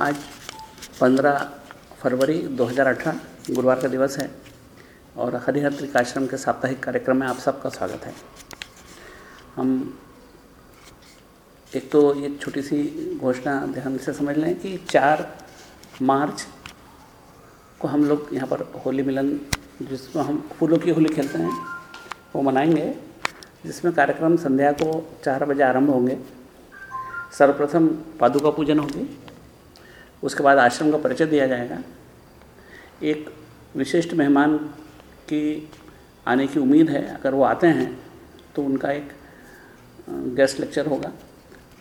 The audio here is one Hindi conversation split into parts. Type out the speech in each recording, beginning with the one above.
आज 15 फरवरी 2018 गुरुवार का दिवस है और हरिहर त्रिकाश्रम के साप्ताहिक कार्यक्रम में आप सबका स्वागत है। हम एक तो ये छोटी सी घोषणा ध्यान से समझ लें कि 4 मार्च को हम लोग यहाँ पर होली मिलन जिसमें हम फूलों की होली खेलते हैं, वो मनाएँगे, जिसमें कार्यक्रम संध्या को चार बजे आरंभ होंगे। सर्वप्रथम पादुका पूजन होगी उसके बाद आश्रम का परिचय दिया जाएगा। एक विशिष्ट मेहमान की आने की उम्मीद है, अगर वो आते हैं तो उनका एक गेस्ट लेक्चर होगा।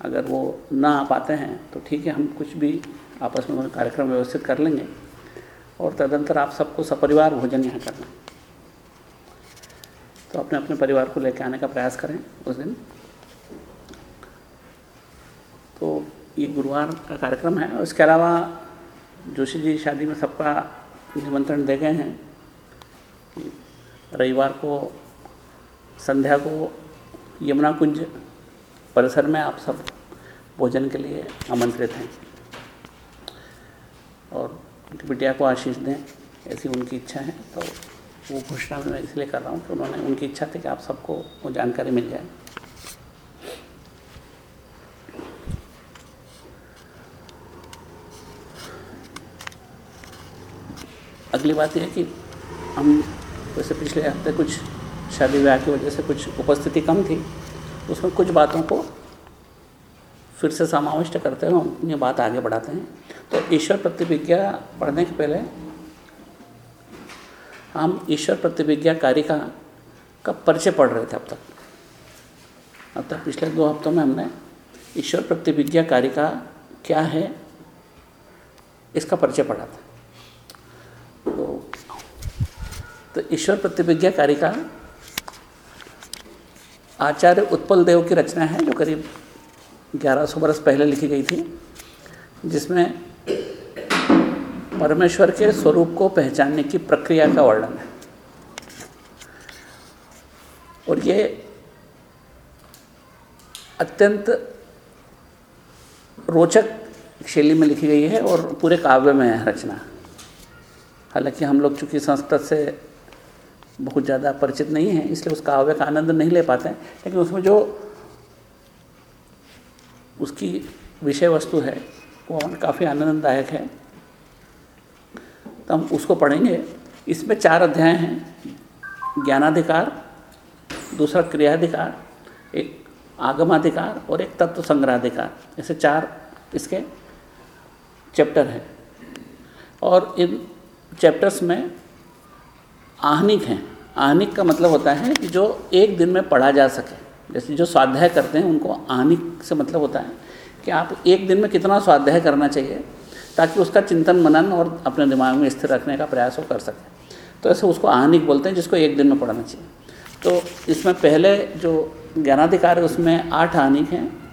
अगर वो ना आ पाते हैं तो ठीक है, हम कुछ भी आपस में कार्यक्रम व्यवस्थित कर लेंगे और तदंतर आप सबको सपरिवार भोजन यहाँ करना तो अपने अपने परिवार को लेकर आने का प्रयास करें उस दिन। तो ये गुरुवार का कार्यक्रम है। इसके अलावा जोशी जी शादी में सबका निमंत्रण दे गए हैं। कि रविवार को, संध्या को, यमुना कुंज परिसर में आप सब भोजन के लिए आमंत्रित हैं। और उनकी बिटिया को आशीष दें, ऐसी उनकी इच्छा है। तो वो घोषणा मैं इसलिए कर रहा हूँ कि उन्होंने, उनकी इच्छा थी कि आप सबको वो जानकारी मिल जाए। अगली बात यह है कि हम वैसे पिछले हफ़्ते कुछ शादी ब्याह की वजह से कुछ उपस्थिति कम थी, उसमें कुछ बातों को फिर से समाविष्ट करते हुए ये बात आगे बढ़ाते हैं। तो ईश्वर प्रतिविज्ञा पढ़ने के पहले हम ईश्वर प्रतिविज्ञा कारिका का परिचय पढ़ रहे थे अब तक। अब तक पिछले दो हफ्तों में हमने ईश्वर प्रतिविज्ञा कारिका क्या है इसका परिचय पढ़ा था तो, तो ईश्वर प्रतिविज्ञा कारिका, आचार्य उत्पल देव की रचना है, जो करीब 1100 बरस पहले लिखी गई थी, जिसमें परमेश्वर के स्वरूप को पहचानने की प्रक्रिया का वर्णन है। और ये अत्यंत रोचक शैली में लिखी गई है और पूरे काव्य में है रचना। हालाँकि हम लोग चूँकि संस्कृत से बहुत ज़्यादा परिचित नहीं है, इसलिए उस काव्य का आनंद नहीं ले पाते हैं। लेकिन उसमें जो उसकी विषय वस्तु है, वो काफ़ी आनंददायक है। तो हम उसको पढ़ेंगे। इसमें चार अध्याय हैं। ज्ञानाधिकार, दूसरा क्रियाधिकार, एक आगमाधिकार और एक तत्व संग्रहाधिकार ऐसे चार इसके चैप्टर हैं। और इन चैप्टर्स में आहनिक हैं। आहनिक का मतलब होता है कि जो एक दिन में पढ़ा जा सके। जैसे जो स्वाध्याय करते हैं, उनको आहनिक से मतलब होता है कि आप एक दिन में कितना स्वाध्याय करना चाहिए ताकि उसका चिंतन मनन और अपने दिमाग में स्थिर रखने का प्रयास वो कर सके। तो ऐसे उसको आहनिक बोलते हैं, जिसको एक दिन में पढ़ना चाहिए। तो इसमें पहले जो ज्ञानाधिकार है, उसमें आठ आहनिक हैं।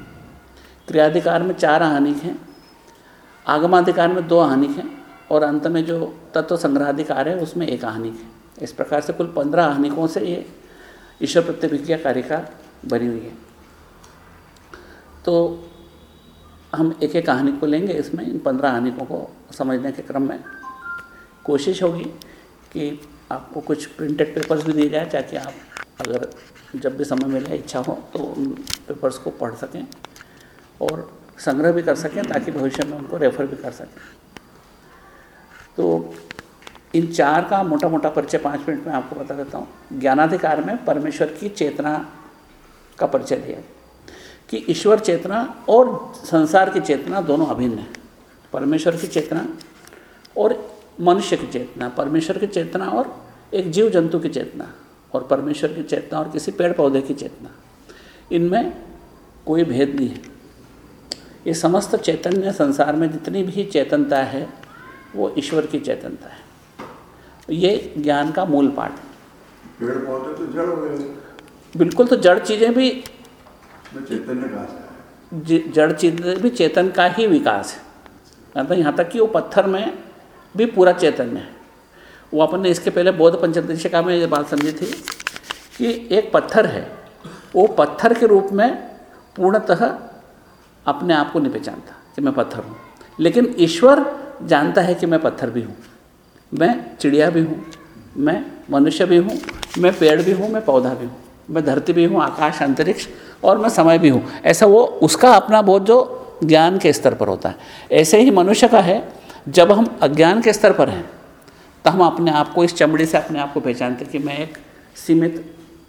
क्रियाधिकार में चार आहनिक हैं। आगमाधिकार में दो आहनिक हैं। और अंत में जो तत्व संग्रहाधिकार है, उसमें एक आहनिक है। इस प्रकार से कुल पंद्रह आहनिकों से ये ईश्वर प्रतिभिज्ञा कारिका बनी हुई है। तो हम एक एक कहानी को लेंगे, इसमें इन पंद्रह कहानिकों को समझने के क्रम में कोशिश होगी कि आपको कुछ प्रिंटेड पेपर्स भी दिए जाए, ताकि आप अगर जब भी समय मिले, इच्छा हो तो उन पेपर्स को पढ़ सकें और संग्रह भी कर सकें, ताकि भविष्य में उनको रेफर भी कर सकें। तो इन चार का मोटा मोटा परिचय पाँच मिनट में आपको बता देता हूँ। ज्ञानाधिकार में परमेश्वर की चेतना का परिचय दिया कि ईश्वर चेतना और संसार की चेतना दोनों अभिन्न है। परमेश्वर की चेतना और मनुष्य की चेतना। परमेश्वर की चेतना और एक जीव जंतु की चेतना और परमेश्वर की चेतना और किसी पेड़ पौधे की चेतना। इनमें कोई भेद नहीं है। ये समस्त चैतन्य संसार में जितनी भी चेतनता है, वो ईश्वर की चेतनता है। ये ज्ञान का मूल पाठ है। पेड़ पौधे तो जड़ बिल्कुल तो जड़ चीज़ें भी कहा जड़ चीज़ें भी चेतन का ही विकास है। मतलब यहाँ तक कि वो पत्थर में भी पूरा चैतन्य है। वो अपन ने इसके पहले बौद्ध पंचदशिका में ये बात समझी थी कि एक पत्थर है वो पत्थर के रूप में पूर्णतः अपने आप को नहीं पहचानता कि मैं पत्थर हूँ। लेकिन ईश्वर जानता है कि मैं पत्थर भी हूँ। मैं चिड़िया भी हूँ, मैं मनुष्य भी हूँ, मैं पेड़ भी हूँ, मैं पौधा भी हूँ, मैं धरती भी हूँ, आकाश, अंतरिक्ष और मैं समय भी हूँ। ऐसा वो, उसका अपना बोध जो ज्ञान के स्तर पर होता है। ऐसे ही मनुष्य का है, जब हम अज्ञान के स्तर पर हैं तो हम अपने आप को इस चमड़ी से अपने आप को पहचानते कि मैं एक सीमित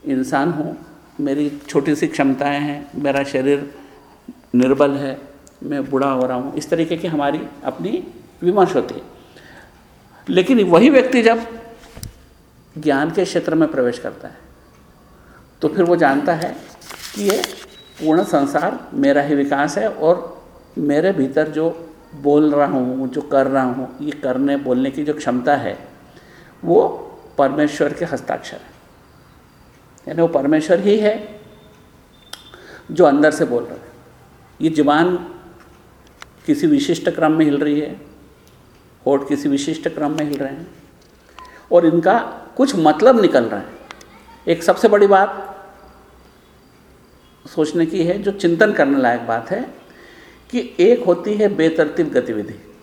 इंसान हूँ, मेरी छोटी सी क्षमताएँ हैं, मेरा शरीर निर्बल है, मैं बूढ़ा हो रहा हूँ। इस तरीके की हमारी अपनी विमर्श होती है। लेकिन वही व्यक्ति जब ज्ञान के क्षेत्र में प्रवेश करता है तो फिर वो जानता है कि ये पूर्ण संसार मेरा ही विकास है और मेरे भीतर जो बोल रहा हूँ, जो कर रहा हूँ, ये करने, बोलने की जो क्षमता है, वो परमेश्वर के हस्ताक्षर है। यानी वो परमेश्वर ही है जो अंदर से बोल रहा है। ये जबान किसी विशिष्ट क्रम में हिल रही है होठ किसी विशिष्ट क्रम में हिल रहे हैं। और इनका कुछ मतलब निकल रहा है। एक सबसे बड़ी बात सोचने की है, जो चिंतन करने लायक बात है, कि एक होती है बेतरतीब गतिविधि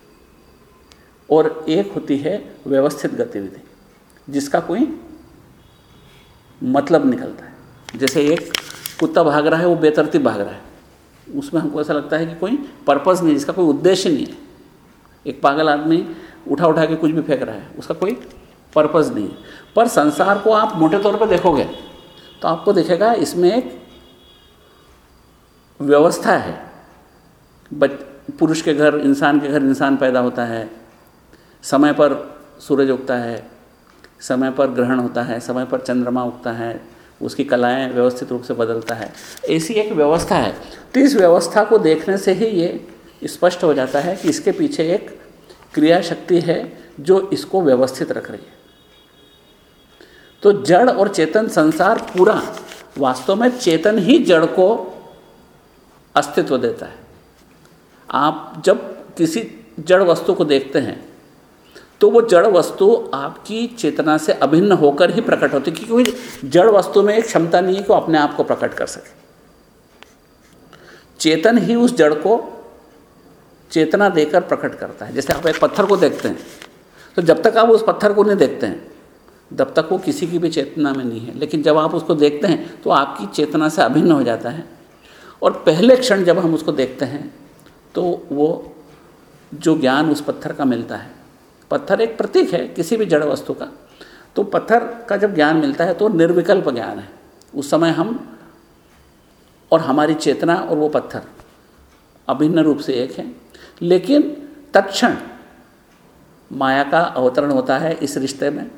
और एक होती है व्यवस्थित गतिविधि, जिसका कोई मतलब निकलता है। जैसे एक कुत्ता भाग रहा है, वो बेतरतीब भाग रहा है। उसमें हमको ऐसा लगता है कि कोई पर्पज़ नहीं जिसका कोई उद्देश्य नहीं है। एक पागल आदमी उठा उठा के कुछ भी फेंक रहा है, उसका कोई पर्पज़ नहीं है। पर संसार को आप मोटे तौर पर देखोगे तो आपको देखेगा इसमें एक व्यवस्था है। बच, पुरुष के घर, इंसान के घर इंसान पैदा होता है, समय पर सूरज उगता है, समय पर ग्रहण होता है, समय पर चंद्रमा उगता है, उसकी कलाएँ व्यवस्थित रूप से बदलता है। ऐसी एक व्यवस्था है। तो इस व्यवस्था को देखने से ही ये स्पष्ट हो जाता है कि इसके पीछे एक क्रिया शक्ति है जो इसको व्यवस्थित रख रही है। तो जड़ और चेतन संसार पूरा वास्तव में चेतन ही जड़ को अस्तित्व देता है। आप जब किसी जड़ वस्तु को देखते हैं तो वो जड़ वस्तु आपकी चेतना से अभिन्न होकर ही प्रकट होती है क्योंकि जड़ वस्तु में एक क्षमता नहीं है कि वो अपने आप को प्रकट कर सके। चेतन ही उस जड़ को चेतना देकर प्रकट करता है। जैसे आप एक पत्थर को देखते हैं तो जब तक आप उस पत्थर को नहीं देखते हैं, तब तक वो किसी की भी चेतना में नहीं है। लेकिन जब आप उसको देखते हैं तो आपकी चेतना से अभिन्न हो जाता है। और पहले क्षण जब हम उसको देखते हैं तो वो जो ज्ञान उस पत्थर का मिलता है। पत्थर एक प्रतीक है किसी भी जड़ वस्तु का। तो पत्थर का जब ज्ञान मिलता है तो निर्विकल्प ज्ञान है। उस समय हम और हमारी चेतना और वो पत्थर अभिन्न रूप से एक हैं। लेकिन तत्क्षण माया का अवतरण होता है इस रिश्ते में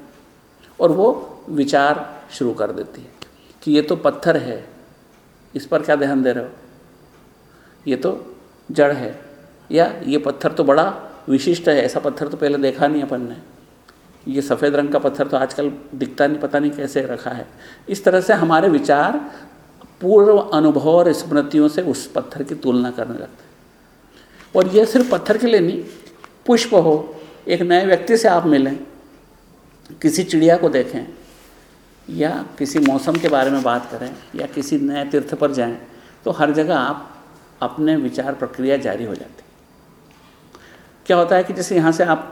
और वो विचार शुरू कर देती है कि ये तो पत्थर है, इस पर क्या ध्यान दे रहे हो? ये तो जड़ है या ये पत्थर तो बड़ा विशिष्ट है, ऐसा पत्थर तो पहले देखा नहीं अपन ने। ये सफ़ेद रंग का पत्थर तो आजकल दिखता नहीं, पता नहीं कैसे रखा है। इस तरह से हमारे विचार पूर्व अनुभव और स्मृतियों से उस पत्थर की तुलना करने लगते हैं। और ये सिर्फ़ पत्थर के लिए नहीं, पुष्प हो, एक नए व्यक्ति से आप मिलें, किसी चिड़िया को देखें, या किसी मौसम के बारे में बात करें, या किसी नए तीर्थ पर जाएँ तो हर जगह आप अपने विचार प्रक्रिया जारी हो जाती क्या होता है कि जैसे यहाँ से आप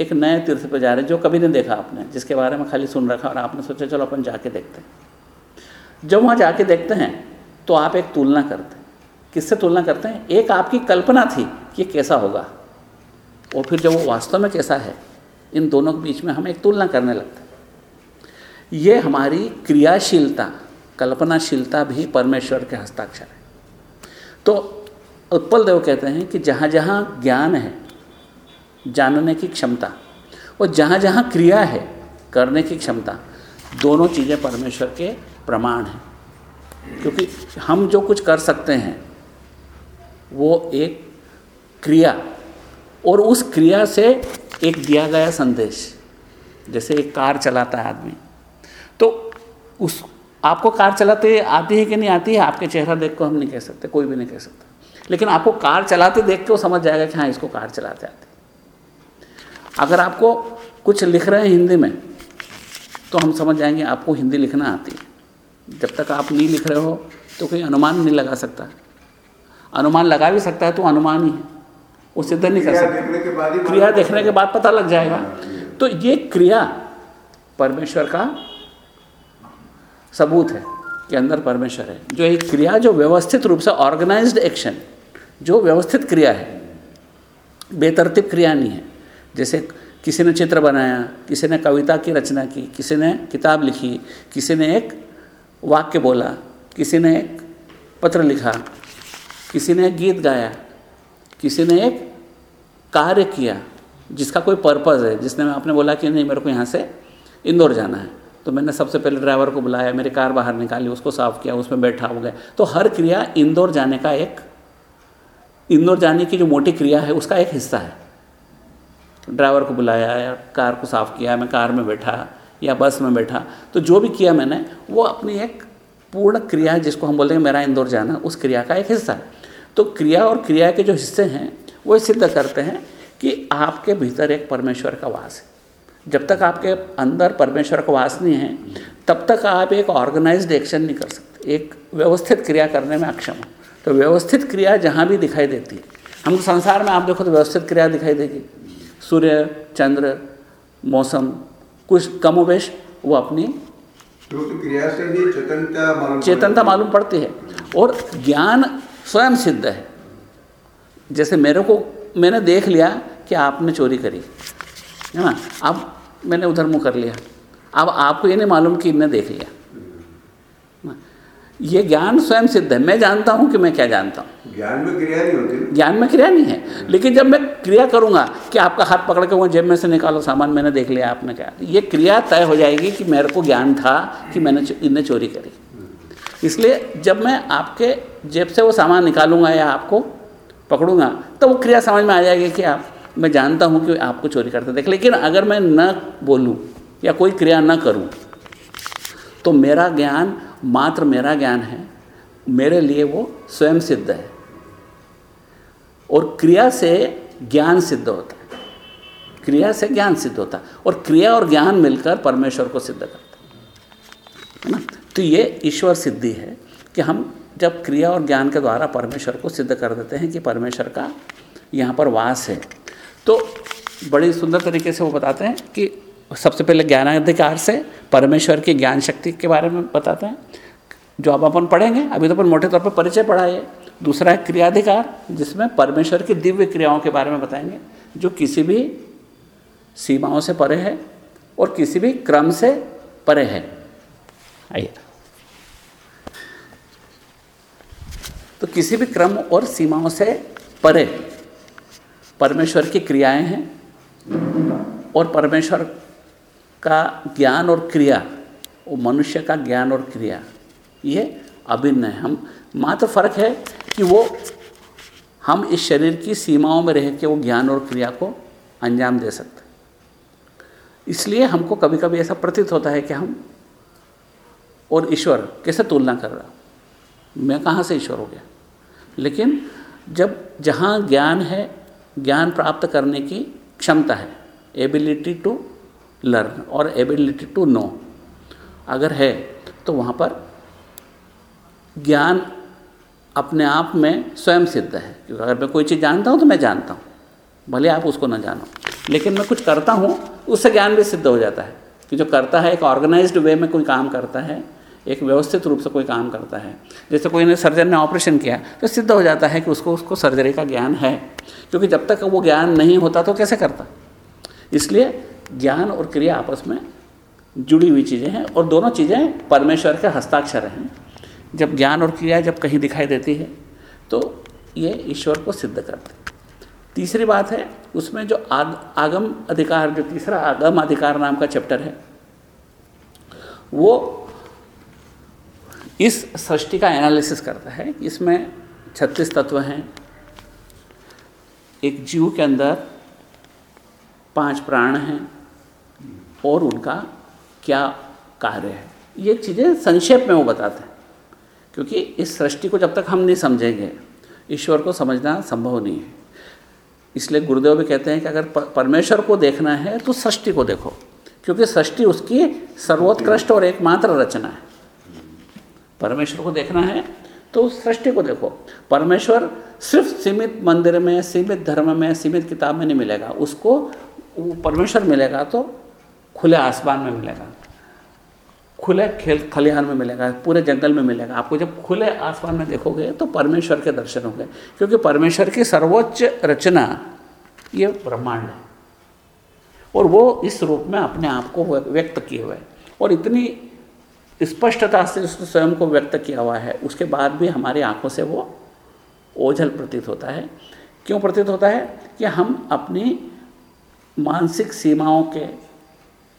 एक नए तीर्थ पर जा रहे हैं, जो कभी नहीं देखा आपने, जिसके बारे में खाली सुन रखा और आपने सोचा, चलो अपन जाके देखते हैं। जब वहाँ जाके देखते हैं तो आप एक तुलना करते हैं। किससे तुलना करते हैं? एक आपकी कल्पना थी कि कैसा होगा। और फिर जब वो वास्तव में कैसा है, इन दोनों के बीच में हम एक तुलना करने लगते हैं। ये हमारी क्रियाशीलता, कल्पनाशीलता भी परमेश्वर के हस्ताक्षर है। तो उत्पल देव कहते हैं कि जहाँ जहाँ ज्ञान है, जानने की क्षमता, और जहाँ जहाँ क्रिया है, करने की क्षमता, दोनों चीज़ें परमेश्वर के प्रमाण हैं। क्योंकि हम जो कुछ कर सकते हैं वो एक क्रिया और उस क्रिया से एक दिया गया संदेश, जैसे एक कार चलाता है आदमी। तो उस, आपको कार चलाते आती है कि नहीं आती है? आपके चेहरा देख को हम नहीं कह सकते, कोई भी नहीं कह सकता। लेकिन आपको कार चलाते देख के वो समझ जाएगा कि हाँ इसको कार चलाते आते अगर आपको कुछ लिख रहे हैं हिंदी में तो हम समझ जाएँगे आपको हिंदी लिखना आती है। जब तक आप नहीं लिख रहे हो तो कोई अनुमान नहीं लगा सकता। अनुमान लगा भी सकता है तो अनुमान ही है। वो सिद्ध नहीं कर क्रिया सकते। देखने के बाद ही क्रिया देखने के बाद पता लग जाएगा। हाँ, तो ये क्रिया परमेश्वर का सबूत है कि अंदर परमेश्वर है। जो एक क्रिया जो व्यवस्थित रूप से ऑर्गेनाइज्ड एक्शन जो व्यवस्थित क्रिया है बेतरतीब क्रिया नहीं है। जैसे किसी ने चित्र बनाया किसी ने कविता की रचना की किसी ने किताब लिखी किसी ने एक वाक्य बोला किसी ने एक पत्र लिखा किसी ने गीत गाया, किसी ने एक कार्य किया, जिसका कोई पर्पज़ है, जिसने आपने बोला कि नहीं, मेरे को यहाँ से इंदौर जाना है। तो मैंने सबसे पहले ड्राइवर को बुलाया, मेरी कार बाहर निकाली, उसको साफ़ किया, उसमें बैठा हो गया। तो हर क्रिया इंदौर जाने का एक, इंदौर जाने की जो मोटी क्रिया है, उसका एक हिस्सा है। ड्राइवर को बुलाया या कार को साफ़ किया, मैं कार में बैठा या बस में बैठा तो जो भी किया मैंने, वो अपनी एक पूर्ण क्रिया जिसको हम बोलते हैं, मेरा इंदौर जाना, उस क्रिया का एक हिस्सा है। तो क्रिया और क्रिया के जो हिस्से हैं वो सिद्ध करते हैं कि आपके भीतर एक परमेश्वर का वास है। जब तक आपके अंदर परमेश्वर का वास नहीं है तब तक आप एक ऑर्गेनाइज्ड एक्शन नहीं कर सकते। एक व्यवस्थित क्रिया करने में अक्षम हो। तो व्यवस्थित क्रिया जहाँ भी दिखाई देती है हम संसार में आप देखो तो व्यवस्थित क्रिया दिखाई देगी। सूर्य चंद्र मौसम कुछ कमोवेश वो अपनी क्योंकि क्रिया से चेतनता मालूम चेतनता मालूम पड़ती है। और ज्ञान स्वयं सिद्ध है। जैसे मेरे को मैंने देख लिया कि आपने चोरी करी है ना? अब मैंने उधर मुँह कर लिया। अब आपको ये नहीं मालूम कि इनने देख लिया। ये ज्ञान स्वयं सिद्ध है। मैं जानता हूँ कि मैं क्या जानता हूँ। ज्ञान में क्रिया नहीं होती ज्ञान में क्रिया नहीं है। लेकिन जब मैं क्रिया करूँगा कि आपका हाथ पकड़ के वो जेब में से निकालो सामान मैंने देख लिया आपने क्या? ये क्रिया तय हो जाएगी कि मेरे को ज्ञान था कि मैंने इनने चोरी करी। इसलिए जब मैं आपके जेब से वो सामान निकालूँगा या आपको पकड़ूँगा तो वो क्रिया समझ में आ जाएगी कि आप, मैं जानता हूँ कि आपको चोरी करते देख। लेकिन अगर मैं न बोलूँ या कोई क्रिया न करूँ तो मेरा ज्ञान मात्र मेरा ज्ञान है, मेरे लिए वो स्वयं सिद्ध है। और क्रिया से ज्ञान सिद्ध होता है। क्रिया से ज्ञान सिद्ध होता है। और क्रिया और ज्ञान मिलकर परमेश्वर को सिद्ध करता है। ना? तो ये ईश्वर सिद्धि है कि हम जब क्रिया और ज्ञान के द्वारा परमेश्वर को सिद्ध कर देते हैं कि परमेश्वर का यहाँ पर वास है। तो बड़ी सुंदर तरीके से वो बताते हैं कि सबसे पहले ज्ञानाधिकार से परमेश्वर की ज्ञान शक्ति के बारे में बताते हैं। जो अब अपन पढ़ेंगे, अभी तो अपन मोटे तौर पर परिचय पढ़ा है दूसरा है क्रियाधिकार, जिसमें परमेश्वर की दिव्य क्रियाओं के बारे में बताएँगे, जो किसी भी सीमाओं से परे है और किसी भी क्रम से परे है। आइए। तो किसी भी क्रम और सीमाओं से परे परमेश्वर की क्रियाएँ हैं और परमेश्वर का ज्ञान और क्रिया, वो मनुष्य का ज्ञान और क्रिया, ये अभिन्न है। हम, मात्र फ़र्क है कि वो, हम इस शरीर की सीमाओं में रह के वो ज्ञान और क्रिया को अंजाम दे सकते इसलिए हमको कभी कभी ऐसा प्रतीत होता है कि हम और ईश्वर कैसे तुलना कर रहा? मैं कहाँ से ईश्वर हो गया? लेकिन जब जहाँ ज्ञान है, ज्ञान प्राप्त करने की क्षमता है एबिलिटी टू लर्न और एबिलिटी टू नो अगर है तो वहाँ पर ज्ञान अपने आप में स्वयं सिद्ध है। क्योंकि अगर मैं कोई चीज़ जानता हूँ तो मैं जानता हूँ। भले आप उसको ना जानो। लेकिन मैं कुछ करता हूँ, उससे ज्ञान भी सिद्ध हो जाता है। कि जो करता है, एक ऑर्गेनाइज्ड वे में कोई काम करता है एक व्यवस्थित रूप से कोई काम करता है। जैसे कोई ने सर्जन ने ऑपरेशन किया तो सिद्ध हो जाता है कि उसको उसको सर्जरी का ज्ञान है। क्योंकि जब तक वो ज्ञान नहीं होता तो कैसे करता? इसलिए ज्ञान और क्रिया आपस में जुड़ी हुई चीज़ें हैं और दोनों चीज़ें परमेश्वर के हस्ताक्षर हैं। जब ज्ञान और क्रिया जब कहीं दिखाई देती है तो ये ईश्वर को सिद्ध करते तीसरी बात है उसमें जो आग, आगम अधिकार जो तीसरा आगम अधिकार नाम का चैप्टर है वो इस सृष्टि का एनालिसिस करता है। इसमें छत्तीस तत्व हैं। एक जीव के अंदर पाँच प्राण हैं और उनका क्या कार्य है। ये चीज़ें संक्षेप में वो बताते हैं, क्योंकि इस सृष्टि को जब तक हम नहीं समझेंगे, ईश्वर को समझना संभव नहीं है। इसलिए गुरुदेव भी कहते हैं कि अगर परमेश्वर को देखना है तो सृष्टि को देखो, क्योंकि सृष्टि उसकी सर्वोत्कृष्ट और एकमात्र रचना है। परमेश्वर को देखना है तो उस सृष्टि को देखो। परमेश्वर सिर्फ़ सीमित मंदिर में, सीमित धर्म में, सीमित किताब में नहीं मिलेगा। उसको परमेश्वर मिलेगा तो खुले आसमान में मिलेगा। खुले खेल, खलिहान में मिलेगा, पूरे जंगल में मिलेगा। आपको जब खुले आसमान में देखोगे तो परमेश्वर के दर्शन होंगे। क्योंकि परमेश्वर की सर्वोच्च रचना, ये ब्रह्मांड है। और वो इस रूप में अपने आप को व्यक्त किए हुए और इतनी स्पष्टता से उसने स्वयं को व्यक्त किया हुआ है। उसके बाद भी हमारी आँखों से वो ओझल प्रतीत होता है। क्यों प्रतीत होता है? कि हम अपनी मानसिक सीमाओं के,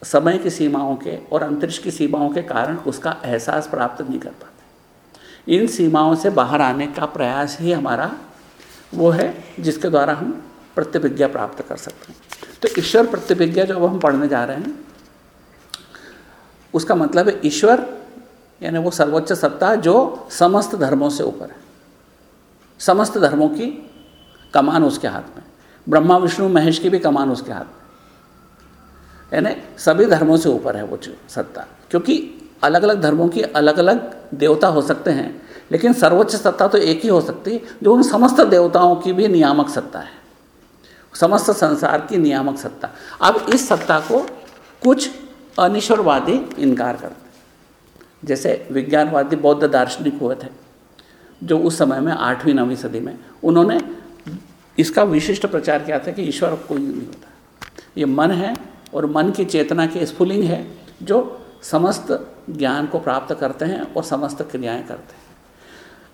समय की सीमाओं के और अंतरिक्ष की सीमाओं के कारण उसका एहसास प्राप्त नहीं कर पाते। इन सीमाओं से बाहर आने का प्रयास ही हमारा वो है जिसके द्वारा हम प्रतिभिज्ञा प्राप्त कर सकते हैं। तो ईश्वर प्रतिभिज्ञा जो अब हम पढ़ने जा रहे हैं उसका मतलब है ईश्वर, यानी वो सर्वोच्च सत्ता जो समस्त धर्मों से ऊपर है। समस्त धर्मों की कमान उसके हाथ में ब्रह्मा, विष्णु, महेश की भी कमान उसके हाथ में यानी सभी धर्मों से ऊपर है वो सत्ता। क्योंकि अलग अलग धर्मों की अलग अलग देवता हो सकते हैं, लेकिन सर्वोच्च सत्ता तो एक ही हो सकती है जो उन समस्त देवताओं की भी नियामक सत्ता है। समस्त संसार की नियामक सत्ता। अब इस सत्ता को कुछ अनिश्वरवादी इनकार करते जैसे विज्ञानवादी बौद्ध दार्शनिक हुए थे, जो उस समय में आठवीं, नवीं सदी में, उन्होंने इसका विशिष्ट प्रचार किया था कि ईश्वर कोई नहीं होता। ये मन है और मन की चेतना की स्फुलिंग है, जो समस्त ज्ञान को प्राप्त करते हैं और समस्त क्रियाएँ करते हैं।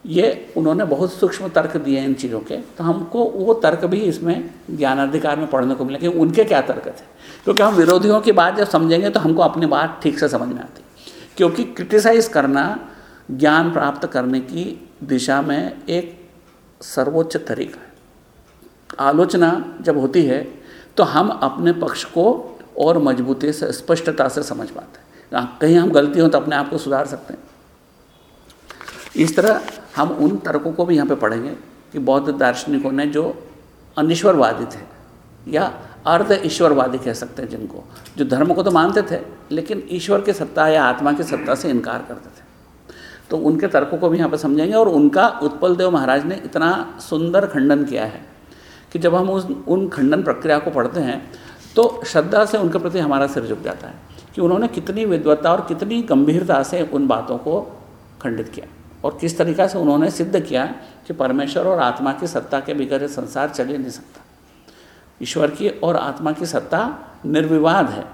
ये उन्होंने बहुत सूक्ष्म तर्क दिए इन चीज़ों के तो हमको वो तर्क भी इसमें ज्ञानाधिकार में पढ़ने को मिले कि उनके क्या तर्क थे। क्योंकि हम विरोधियों की बात जब समझेंगे तो हमको अपनी बात ठीक से समझ में आती। क्योंकि क्रिटिसाइज करना, ज्ञान प्राप्त करने की दिशा में एक सर्वोच्च तरीका है। आलोचना जब होती है तो हम अपने पक्ष को और मजबूती से, स्पष्टता से समझ पाते हैं, कहीं हम गलती हो तो अपने आप को सुधार सकते हैं। इस तरह हम उन तर्कों को भी यहाँ पे पढ़ेंगे कि बौद्ध दार्शनिकों ने जो अनिश्वरवादी थे या अर्ध ईश्वरवादी कह सकते हैं जिनको, जो धर्म को तो मानते थे, लेकिन ईश्वर की सत्ता या आत्मा की सत्ता से इनकार करते थे। तो उनके तर्कों को भी यहाँ पर समझेंगे और उनका उत्पल देव महाराज ने इतना सुंदर खंडन किया है कि जब हम उस, उन खंडन प्रक्रिया को पढ़ते हैं तो श्रद्धा से उनके प्रति हमारा सिर झुक जाता है कि उन्होंने कितनी विद्वत्ता और कितनी गंभीरता से उन बातों को खंडित किया और किस तरीक़ा से उन्होंने सिद्ध किया कि परमेश्वर और आत्मा की सत्ता के बगैर संसार चल ही नहीं सकता। ईश्वर की और आत्मा की सत्ता निर्विवाद है।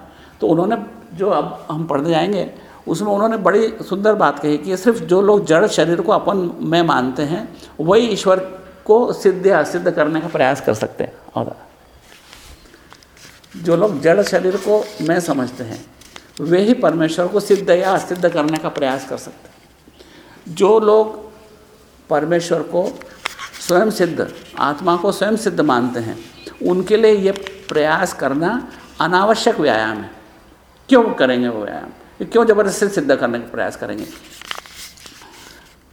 तो उन्होंने जो अब हम पढ़ने जाएँगे, उसमें उन्होंने बड़ी सुंदर बात कही कि सिर्फ़ जो लोग जड़ शरीर को अपन में मानते हैं, वही ईश्वर को सिद्ध या असिद्ध करने का प्रयास कर सकते हैं। और जो लोग जड़ शरीर को मैं समझते हैं, वे ही परमेश्वर को सिद्ध या असिद्ध करने का प्रयास कर सकते हैं। जो लोग परमेश्वर को स्वयं सिद्ध, आत्मा को स्वयं सिद्ध मानते हैं उनके लिए ये प्रयास करना अनावश्यक व्यायाम है। क्यों करेंगे वो व्यायाम? क्यों ज़बरदस्ती सिद्ध करने का प्रयास करेंगे?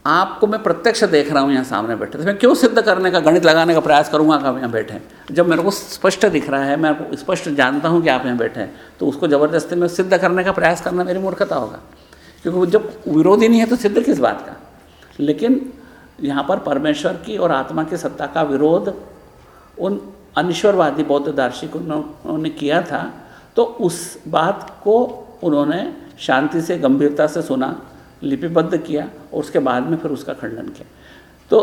आपको मैं प्रत्यक्ष देख रहा हूँ यहाँ सामने बैठे तो मैं क्यों सिद्ध करने का, गणित लगाने का प्रयास करूँगा आप यहाँ बैठे? जब मेरे को स्पष्ट दिख रहा है, मैं आपको स्पष्ट जानता हूँ कि आप यहाँ बैठे हैं तो उसको ज़बरदस्ती में सिद्ध करने का प्रयास करना मेरी मूर्खता होगा। क्योंकि जब विरोधी नहीं है तो सिद्ध किस बात का? लेकिन यहाँ पर परमेश्वर की और आत्मा की सत्ता का विरोध उन अनिश्वरवादी बौद्ध दार्शनिकों ने किया था तो उस बात को उन्होंने शांति से, गंभीरता से सुना, लिपिबद्ध किया और उसके बाद में फिर उसका खंडन किया। तो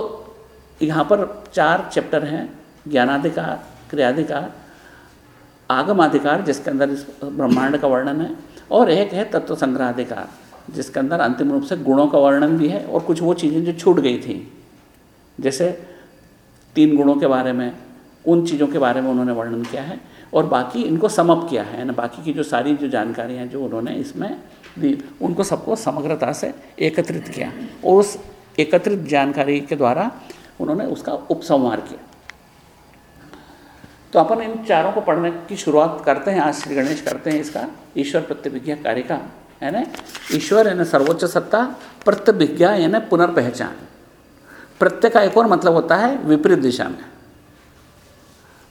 यहाँ पर चार चैप्टर हैं, ज्ञानाधिकार, क्रियाधिकार, आगमाधिकार, जिसके अंदर इस ब्रह्मांड का वर्णन है, और एक है तत्व संग्रहाधिकार जिसके अंदर अंतिम रूप से गुणों का वर्णन भी है और कुछ वो चीज़ें जो छूट गई थी। जैसे तीन गुणों के बारे में उन चीज़ों के बारे में उन्होंने वर्णन किया है और बाकी इनको समअप किया है। ना बाकी की जो सारी जो जानकारियाँ जो उन्होंने इसमें दी, उनको सबको समग्रता से एकत्रित किया। और उस एकत्रित जानकारी के द्वारा उन्होंने उसका उपसंहार किया। तो अपन इन चारों को पढ़ने की शुरुआत करते हैं। आज श्री गणेश करते हैं इसका ईश्वर प्रत्यभिज्ञा कार्य का है ना ईश्वर यानी सर्वोच्च सत्ता प्रत्यभिज्ञा यानी पुनर्पहचान। प्रत्यय का एक और मतलब होता है विपरीत दिशा में।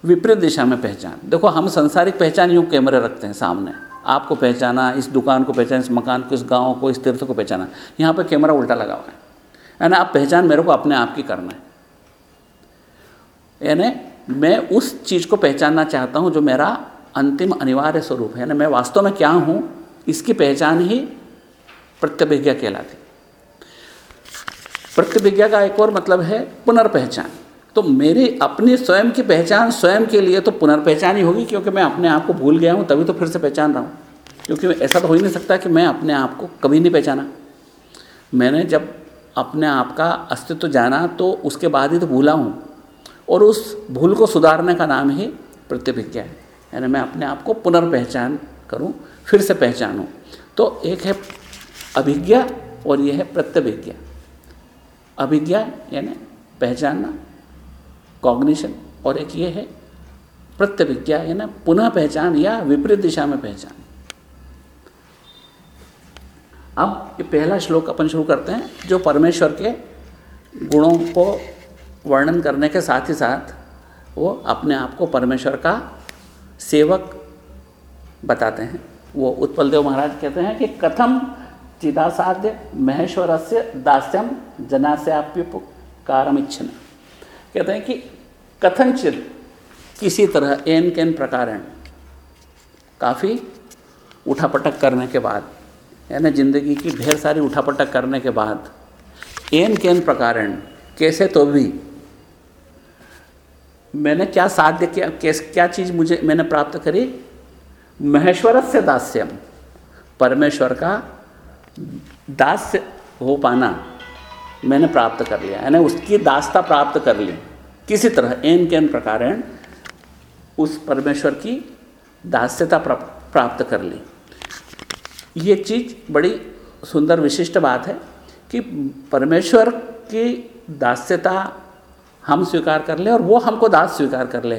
विपरीत दिशा में पहचान। देखो, हम संसारिक पहचान यूँ कैमरे रखते हैं सामने। आपको पहचाना, इस दुकान को पहचाना, इस मकान को, इस गाँव को, इस तीर्थ को पहचाना। यहाँ पर कैमरा उल्टा लगा हुआ है। यानी आप पहचान मेरे को अपने आप की करना है। यानी मैं उस चीज़ को पहचानना चाहता हूँ जो मेरा अंतिम अनिवार्य स्वरूप है। यानी मैं वास्तव में क्या हूँ, इसकी पहचान ही प्रत्यभिज्ञा कहलाती। प्रत्यभिज्ञा का एक और मतलब है पुनर्पहचान। तो मेरी अपनी स्वयं की पहचान स्वयं के लिए तो पुनर्पहचान ही होगी, क्योंकि मैं अपने आप को भूल गया हूँ, तभी तो फिर से पहचान रहा हूँ। क्योंकि ऐसा तो हो ही नहीं सकता कि मैं अपने आप को कभी नहीं पहचाना। मैंने जब अपने आप का अस्तित्व जाना तो उसके बाद ही तो भूला हूँ, और उस भूल को सुधारने का नाम ही प्रतिभिज्ञा है। यानी मैं अपने आप को पुनर्पहचान करूँ, फिर से पहचानूँ। तो एक है अभिज्ञा और यह है प्रत्यभिज्ञा अभिज्ञा यानी पहचानना कॉग्निशन और एक ये है प्रत्यभिज्ञा ना पुनः पहचान या विपरीत दिशा में पहचान। अब ये पहला श्लोक अपन शुरू करते हैं, जो परमेश्वर के गुणों को वर्णन करने के साथ ही साथ वो अपने आप को परमेश्वर का सेवक बताते हैं। वो उत्पल देव महाराज कहते हैं कि कथम चिदासाध्य महेश्वर से दास्यम जनास्याप्युपकारम कहते हैं कि कथनचित किसी तरह एन केन प्रकार काफ़ी उठापटक करने के बाद, यानी ज़िंदगी की ढेर सारी उठापटक करने के बाद एन केन प्रकार कैसे तो भी मैंने क्या साध्य किया, कैस, क्या चीज़ मुझे, मैंने प्राप्त करी? महेश्वर से दास्यम। परमेश्वर का दास्य हो पाना मैंने प्राप्त कर लिया, यानी उसकी दास्ता प्राप्त कर ली। किसी तरह एन के एन प्रकार उस परमेश्वर की दास्यता प्राप्त कर ली। ये चीज़ बड़ी सुंदर विशिष्ट बात है कि परमेश्वर की दास्यता हम स्वीकार कर ले और वो हमको दास स्वीकार कर ले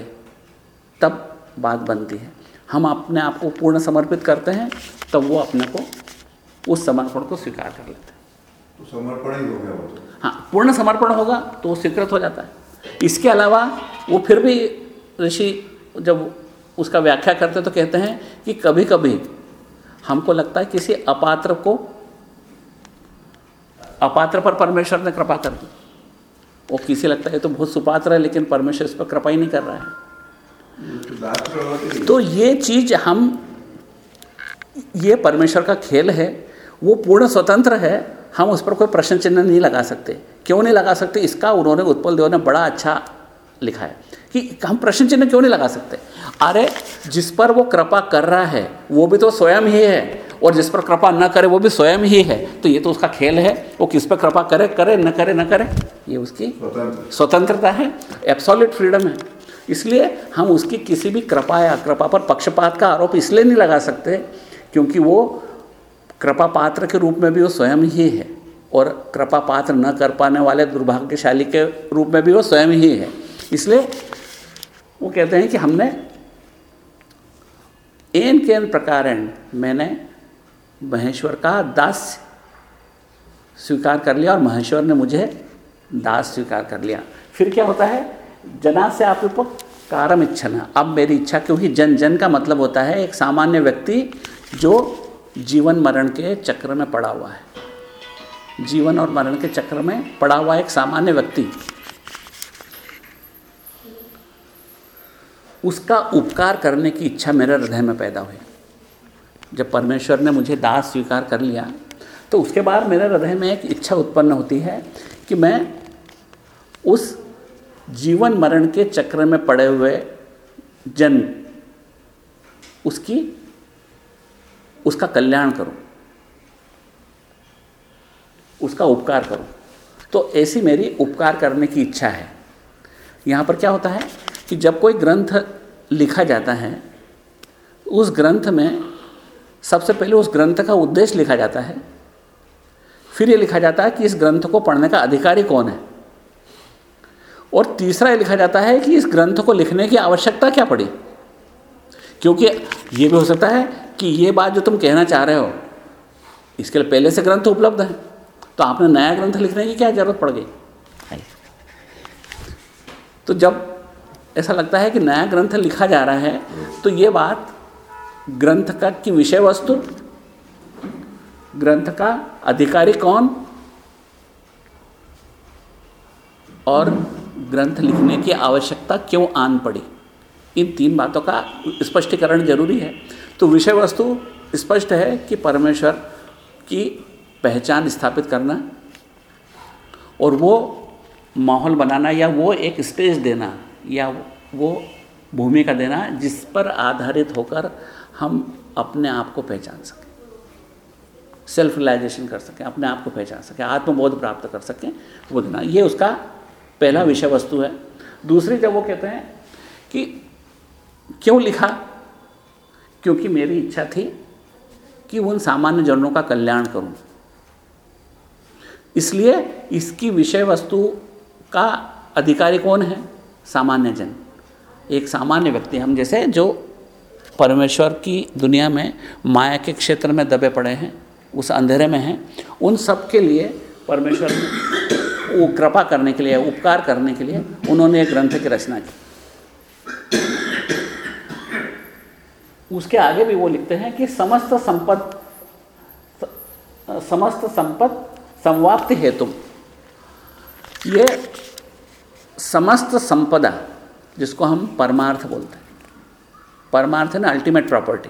तब बात बनती है। हम अपने आप को पूर्ण समर्पित करते हैं तब वो अपने को उस समर्पण को स्वीकार कर लेते हैं। तो समर्पण ही हो गया वो तो। हाँ पूर्ण समर्पण होगा तो वो स्वीकृत हो जाता है। इसके अलावा वो फिर भी ऋषि जब उसका व्याख्या करते तो कहते हैं कि कभी कभी हमको लगता है किसी अपात्र को, अपात्र पर परमेश्वर ने कृपा कर दी। वो किसी लगता है तो बहुत सुपात्र है, लेकिन परमेश्वर इस पर कृपा ही नहीं कर रहा है। तो ये चीज़ हम, ये परमेश्वर का खेल है, वो पूर्ण स्वतंत्र है, हम उस पर कोई प्रश्न चिन्ह नहीं लगा सकते। क्यों नहीं लगा सकते? इसका उन्होंने उत्पल देव ने बड़ा अच्छा लिखा है कि हम प्रश्न चिन्ह क्यों नहीं लगा सकते? अरे जिस पर वो कृपा कर रहा है वो भी तो स्वयं ही है और जिस पर कृपा न करे वो भी स्वयं ही है। तो ये तो उसका खेल है वो किस पर कृपा करे करे न करे न करे? ये उसकी स्वतंत्रता। है एब्सोल्यूट फ्रीडम है। इसलिए हम उसकी किसी भी कृपा या कृपा पर पक्षपात का आरोप इसलिए नहीं लगा सकते क्योंकि वो कृपा पात्र के रूप में भी वो स्वयं ही है। और कृपा पात्र न कर पाने वाले दुर्भाग्यशाली के रूप में भी वो स्वयं ही है। इसलिए वो कहते हैं कि हमने एन के एन मैंने महेश्वर का दास स्वीकार कर लिया और महेश्वर ने मुझे दास स्वीकार कर लिया। फिर क्या होता है? जना से आप कारम इच्छना। अब मेरी इच्छा क्योंकि जन जन का मतलब होता है एक सामान्य व्यक्ति जो जीवन मरण के चक्र में पड़ा हुआ है। जीवन और मरण के चक्र में पड़ा हुआ एक सामान्य व्यक्ति। उसका उपकार करने की इच्छा मेरे हृदय में पैदा हुई। जब परमेश्वर ने मुझे दास स्वीकार कर लिया तो उसके बाद मेरे हृदय में एक इच्छा उत्पन्न होती है कि मैं उस जीवन मरण के चक्र में पड़े हुए जन, उसकी, उसका कल्याण करूँ। उसका उपकार करूँ। तो ऐसी मेरी उपकार करने की इच्छा है। यहाँ पर क्या होता है कि जब कोई ग्रंथ लिखा जाता है, उस ग्रंथ में सबसे पहले उस ग्रंथ का उद्देश्य लिखा जाता है। फिर ये लिखा जाता है कि इस ग्रंथ को पढ़ने का अधिकारी कौन है? और तीसरा ये लिखा जाता है कि इस ग्रंथ को लिखने की आवश्यकता क्या पड़ी? क्योंकि ये भी हो सकता है कि ये बात जो तुम कहना चाह रहे हो, इसके लिए पहले से ग्रंथ उपलब्ध है। तो आपने नया ग्रंथ लिखने की क्या ज़रूरत पड़ गई? तो जब ऐसा लगता है कि नया ग्रंथ लिखा जा रहा है तो ये बात ग्रंथ का की विषय वस्तु ग्रंथ का अधिकारी कौन और ग्रंथ लिखने की आवश्यकता क्यों आन पड़ी? इन तीन बातों का स्पष्टीकरण ज़रूरी है। तो विषय वस्तु स्पष्ट है कि परमेश्वर की पहचान स्थापित करना और वो माहौल बनाना या वो एक स्पेस देना या वो भूमिका देना जिस पर आधारित होकर हम अपने आप को पहचान सकें। सेल्फ रिलाइजेशन कर सकें, अपने आप को पहचान सकें, आत्मबोध प्राप्त कर सकें, वो देना। ये उसका पहला विषय वस्तु है। दूसरी जब वो कहते हैं कि क्यों लिखा? क्योंकि मेरी इच्छा थी कि उन सामान्य जनों का कल्याण करूँ। इसलिए इसकी विषय वस्तु का अधिकारी कौन है? सामान्य जन। एक सामान्य व्यक्ति। हम जैसे जो परमेश्वर की दुनिया में माया के क्षेत्र में दबे पड़े हैं, उस अंधेरे में हैं, उन सब के लिए परमेश्वर ने वो कृपा करने के लिए, उपकार करने के लिए उन्होंने एक ग्रंथ की रचना की। उसके आगे भी वो लिखते हैं कि समस्त संपत्त समस्त संपत्त संवाप्ति हेतु। ये समस्त संपदा, जिसको हम परमार्थ बोलते हैं, परमार्थ है ना अल्टीमेट प्रॉपर्टी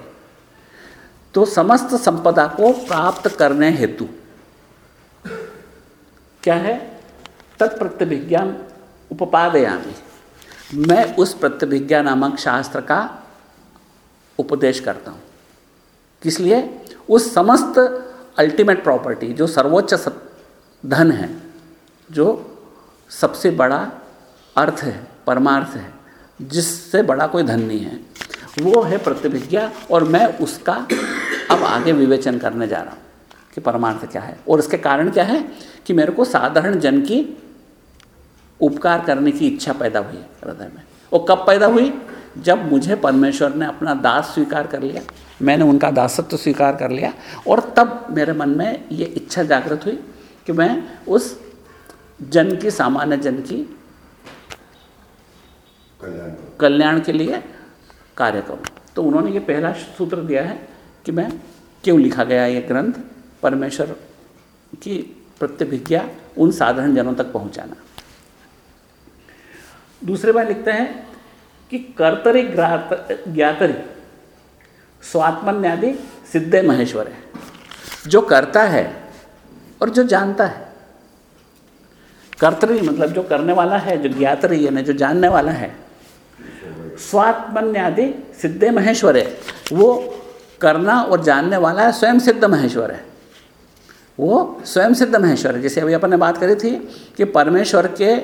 तो समस्त संपदा को प्राप्त करने हेतु क्या है? तत्प्रत्यभिज्ञान उपपादयामी। मैं उस प्रत्यभिज्ञा नामक शास्त्र का उपदेश करता हूँ। किस लिए? उस समस्त अल्टीमेट प्रॉपर्टी जो सर्वोच्च धन है, जो सबसे बड़ा अर्थ है, परमार्थ है, जिससे बड़ा कोई धन नहीं है, वो है प्रतिभिज्ञा और मैं उसका अब आगे विवेचन करने जा रहा हूँ कि परमार्थ क्या है। और इसके कारण क्या है कि मेरे को साधारण जन की उपकार करने की इच्छा पैदा हुई हृदय में। वो कब पैदा हुई? जब मुझे परमेश्वर ने अपना दास स्वीकार कर लिया, मैंने उनका दासत्व स्वीकार कर लिया, और तब मेरे मन में ये इच्छा जागृत हुई कि मैं उस जन की सामान्य जन की कल्याण के लिए कार्य करूँ। तो उन्होंने ये पहला सूत्र दिया है कि मैं क्यों लिखा गया ये ग्रंथ? परमेश्वर की प्रत्यभिज्ञा उन साधारण जनों तक पहुंचाना। दूसरे बार लिखते हैं कि कर्तरी ज्ञातरी स्वात्मन्यादि सिद्धे महेश्वर है। जो करता है और जो जानता है। कर्तरी मतलब जो करने वाला है, जो ज्ञातरी यानी जो जानने वाला है। स्वात्मन्यादि सिद्धे महेश्वर है वो करना और जानने वाला है, स्वयं सिद्ध महेश्वर। है वो स्वयं सिद्ध महेश्वर है जैसे अभी अपन ने बात करी थी कि परमेश्वर के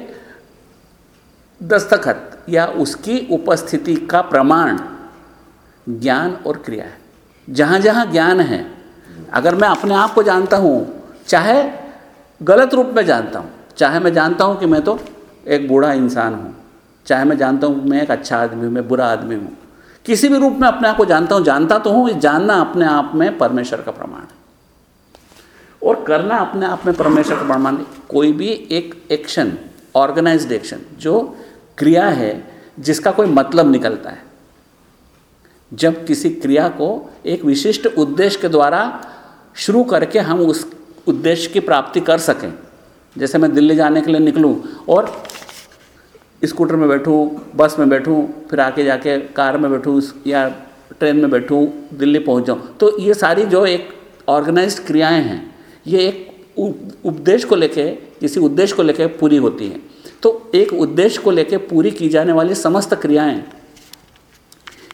दस्तखत या उसकी उपस्थिति का प्रमाण ज्ञान और क्रिया है। जहाँ जहाँ ज्ञान है, अगर मैं अपने आप को जानता हूँ चाहे गलत रूप में जानता हूँ, चाहे मैं जानता हूँ कि मैं तो एक बूढ़ा इंसान हूँ, चाहे मैं जानता हूँ मैं एक अच्छा आदमी हूँ, मैं बुरा आदमी हूँ। किसी भी रूप में अपने आप को जानता हूँ, जानता तो हूँ, जानना अपने आप में परमेश्वर का प्रमाण है। और करना अपने आप में परमेश्वर का प्रमाण कोई भी एक एक्शन ऑर्गेनाइज्ड एक्शन जो क्रिया है, जिसका कोई मतलब निकलता है। जब किसी क्रिया को एक विशिष्ट उद्देश्य के द्वारा शुरू करके हम उस उद्देश्य की प्राप्ति कर सकें। जैसे मैं दिल्ली जाने के लिए निकलूं और स्कूटर में बैठूं, बस में बैठूं, फिर आके जाके कार में बैठूं या ट्रेन में बैठूं, दिल्ली पहुँच जाऊँ। तो ये सारी जो एक ऑर्गेनाइज्ड क्रियाएँ हैं, ये एक उपदेश को लेके किसी उद्देश्य को लेके पूरी होती हैं। तो एक उद्देश्य को लेके पूरी की जाने वाली समस्त क्रियाएँ,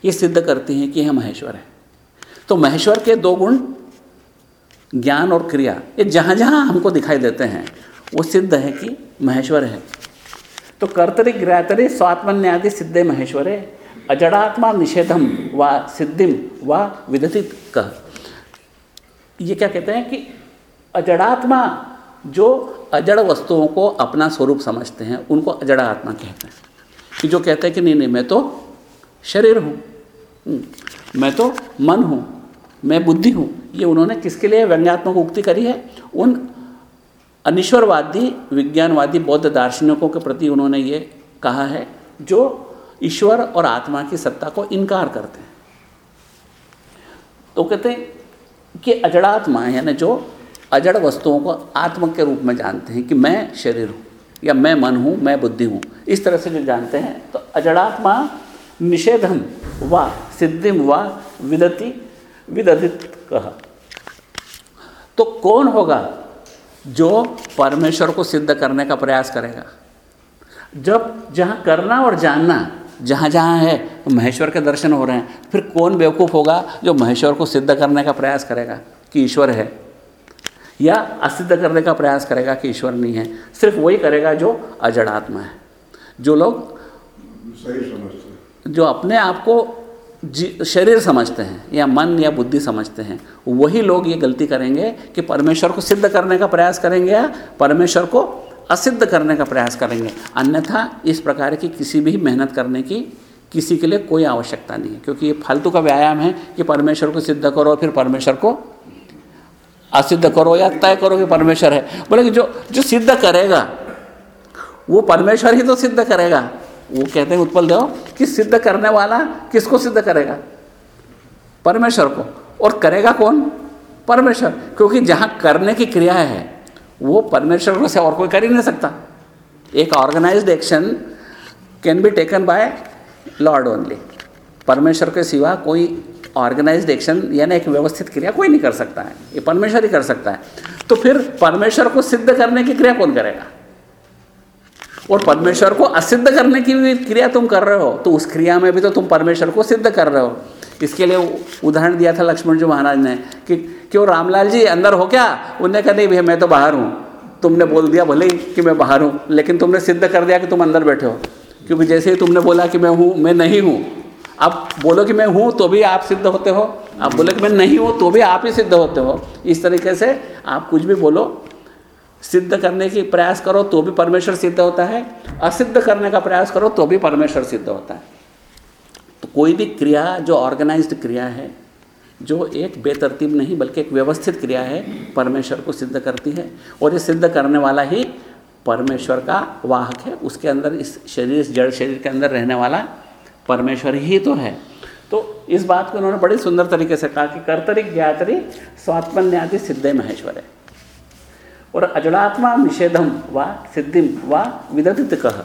ये सिद्ध करती हैं कि यह महेश्वर है। तो महेश्वर के दो गुण ज्ञान और क्रिया ये जहाँ जहाँ हमको दिखाई देते हैं वो सिद्ध है कि महेश्वर है। तो कर्तरी ग्रातरी स्वात्मन्यादि सिद्धे महेश्वरे अजड़ात्मा निषेधम व सिद्धिम व विदथित कह ये क्या कहते हैं कि अजड़ात्मा जो अजड़ वस्तुओं को अपना स्वरूप समझते हैं उनको अजड़ा आत्मा कहते हैं। कि जो कहते हैं कि नहीं नहीं मैं तो शरीर हूँ हम्म, मैं तो मन हूँ मैं बुद्धि हूँ। ये उन्होंने किसके लिए व्यंग्यात्मक उक्ति करी है? उन अनिश्वरवादी, विज्ञानवादी, बौद्ध दार्शनिकों के प्रति उन्होंने ये कहा है, जो ईश्वर और आत्मा की सत्ता को इनकार करते हैं। तो कहते हैं कि अजड़ात्मा यानी जो अजड़ वस्तुओं को आत्मा के रूप में जानते हैं कि मैं शरीर हूँ या मैं मन हूँ, मैं बुद्धि हूँ, इस तरह से जो जानते हैं तो अजड़ात्मा निषेधम व सिद्धिम व विदति विदधित कहा। तो कौन होगा जो परमेश्वर को सिद्ध करने का प्रयास करेगा? जब जहाँ करना और जानना जहाँ जहाँ है तो महेश्वर के दर्शन हो रहे हैं फिर कौन बेवकूफ़ होगा जो महेश्वर को सिद्ध करने का प्रयास करेगा कि ईश्वर है? या असिद्ध करने का प्रयास करेगा कि ईश्वर नहीं है? सिर्फ़ वही करेगा जो अजड़ात्मा है। जो लोग सही समझते जो अपने आप को शरीर समझते हैं या मन या बुद्धि समझते हैं, वही लोग ये गलती करेंगे कि परमेश्वर को सिद्ध करने का प्रयास करेंगे या परमेश्वर को असिद्ध करने का प्रयास करेंगे। अन्यथा इस प्रकार की किसी भी मेहनत करने की किसी के लिए कोई आवश्यकता नहीं है, क्योंकि ये फालतू का व्यायाम है कि परमेश्वर को सिद्ध करो, फिर परमेश्वर को असिद्ध करो या तय करो कि परमेश्वर है। बोले कि जो जो सिद्ध करेगा, वो परमेश्वर ही तो सिद्ध करेगा। वो कहते हैं, उत्पल देव, कि सिद्ध करने वाला किसको सिद्ध करेगा? परमेश्वर को। और करेगा कौन? परमेश्वर। क्योंकि जहाँ करने की क्रिया है, वो परमेश्वर से और कोई कर ही नहीं सकता। एक organised action can be taken by lord only परमेश्वर के सिवा कोई ऑर्गेनाइज्ड एक्शन यानी एक व्यवस्थित क्रिया कोई नहीं कर सकता है। ये परमेश्वर ही कर सकता है। तो फिर परमेश्वर को सिद्ध करने की क्रिया कौन करेगा? और परमेश्वर को असिद्ध करने की भी क्रिया तुम कर रहे हो तो उस क्रिया में भी तो तुम परमेश्वर को सिद्ध कर रहे हो। इसके लिए उदाहरण दिया था लक्ष्मण जी महाराज ने कि क्यों रामलाल जी अंदर हो क्या? उनने कहा, नहीं भैया, मैं तो बाहर हूँ। तुमने बोल दिया, भले ही कि मैं बाहर हूँ, लेकिन तुमने सिद्ध कर दिया कि तुम अंदर बैठे हो। क्योंकि जैसे ही तुमने बोला कि मैं हूँ, मैं नहीं हूँ, आप बोलो कि मैं हूँ तो भी आप सिद्ध होते हो। आप बोलो कि मैं नहीं हूँ तो भी आप ही सिद्ध होते हो। इस तरीके से आप कुछ भी बोलो सिद्ध करने की प्रयास करो तो भी परमेश्वर सिद्ध होता है। असिद्ध करने का प्रयास करो तो भी परमेश्वर सिद्ध होता है। तो कोई भी क्रिया जो ऑर्गेनाइज्ड क्रिया है, जो एक बेतरतीब नहीं बल्कि एक व्यवस्थित क्रिया है, परमेश्वर को सिद्ध करती है। और ये सिद्ध करने वाला ही परमेश्वर का वाहक है। उसके अंदर इस शरीर इस जड़ शरीर के अंदर रहने वाला परमेश्वर ही तो है। तो इस बात को उन्होंने बड़ी सुंदर तरीके से कहा कि कर्तरिक ज्ञातरी स्वात्मन्यादि सिद्धे महेश्वर। है और अजड़ात्मा निषेधम व सिद्धिम व विदधित कह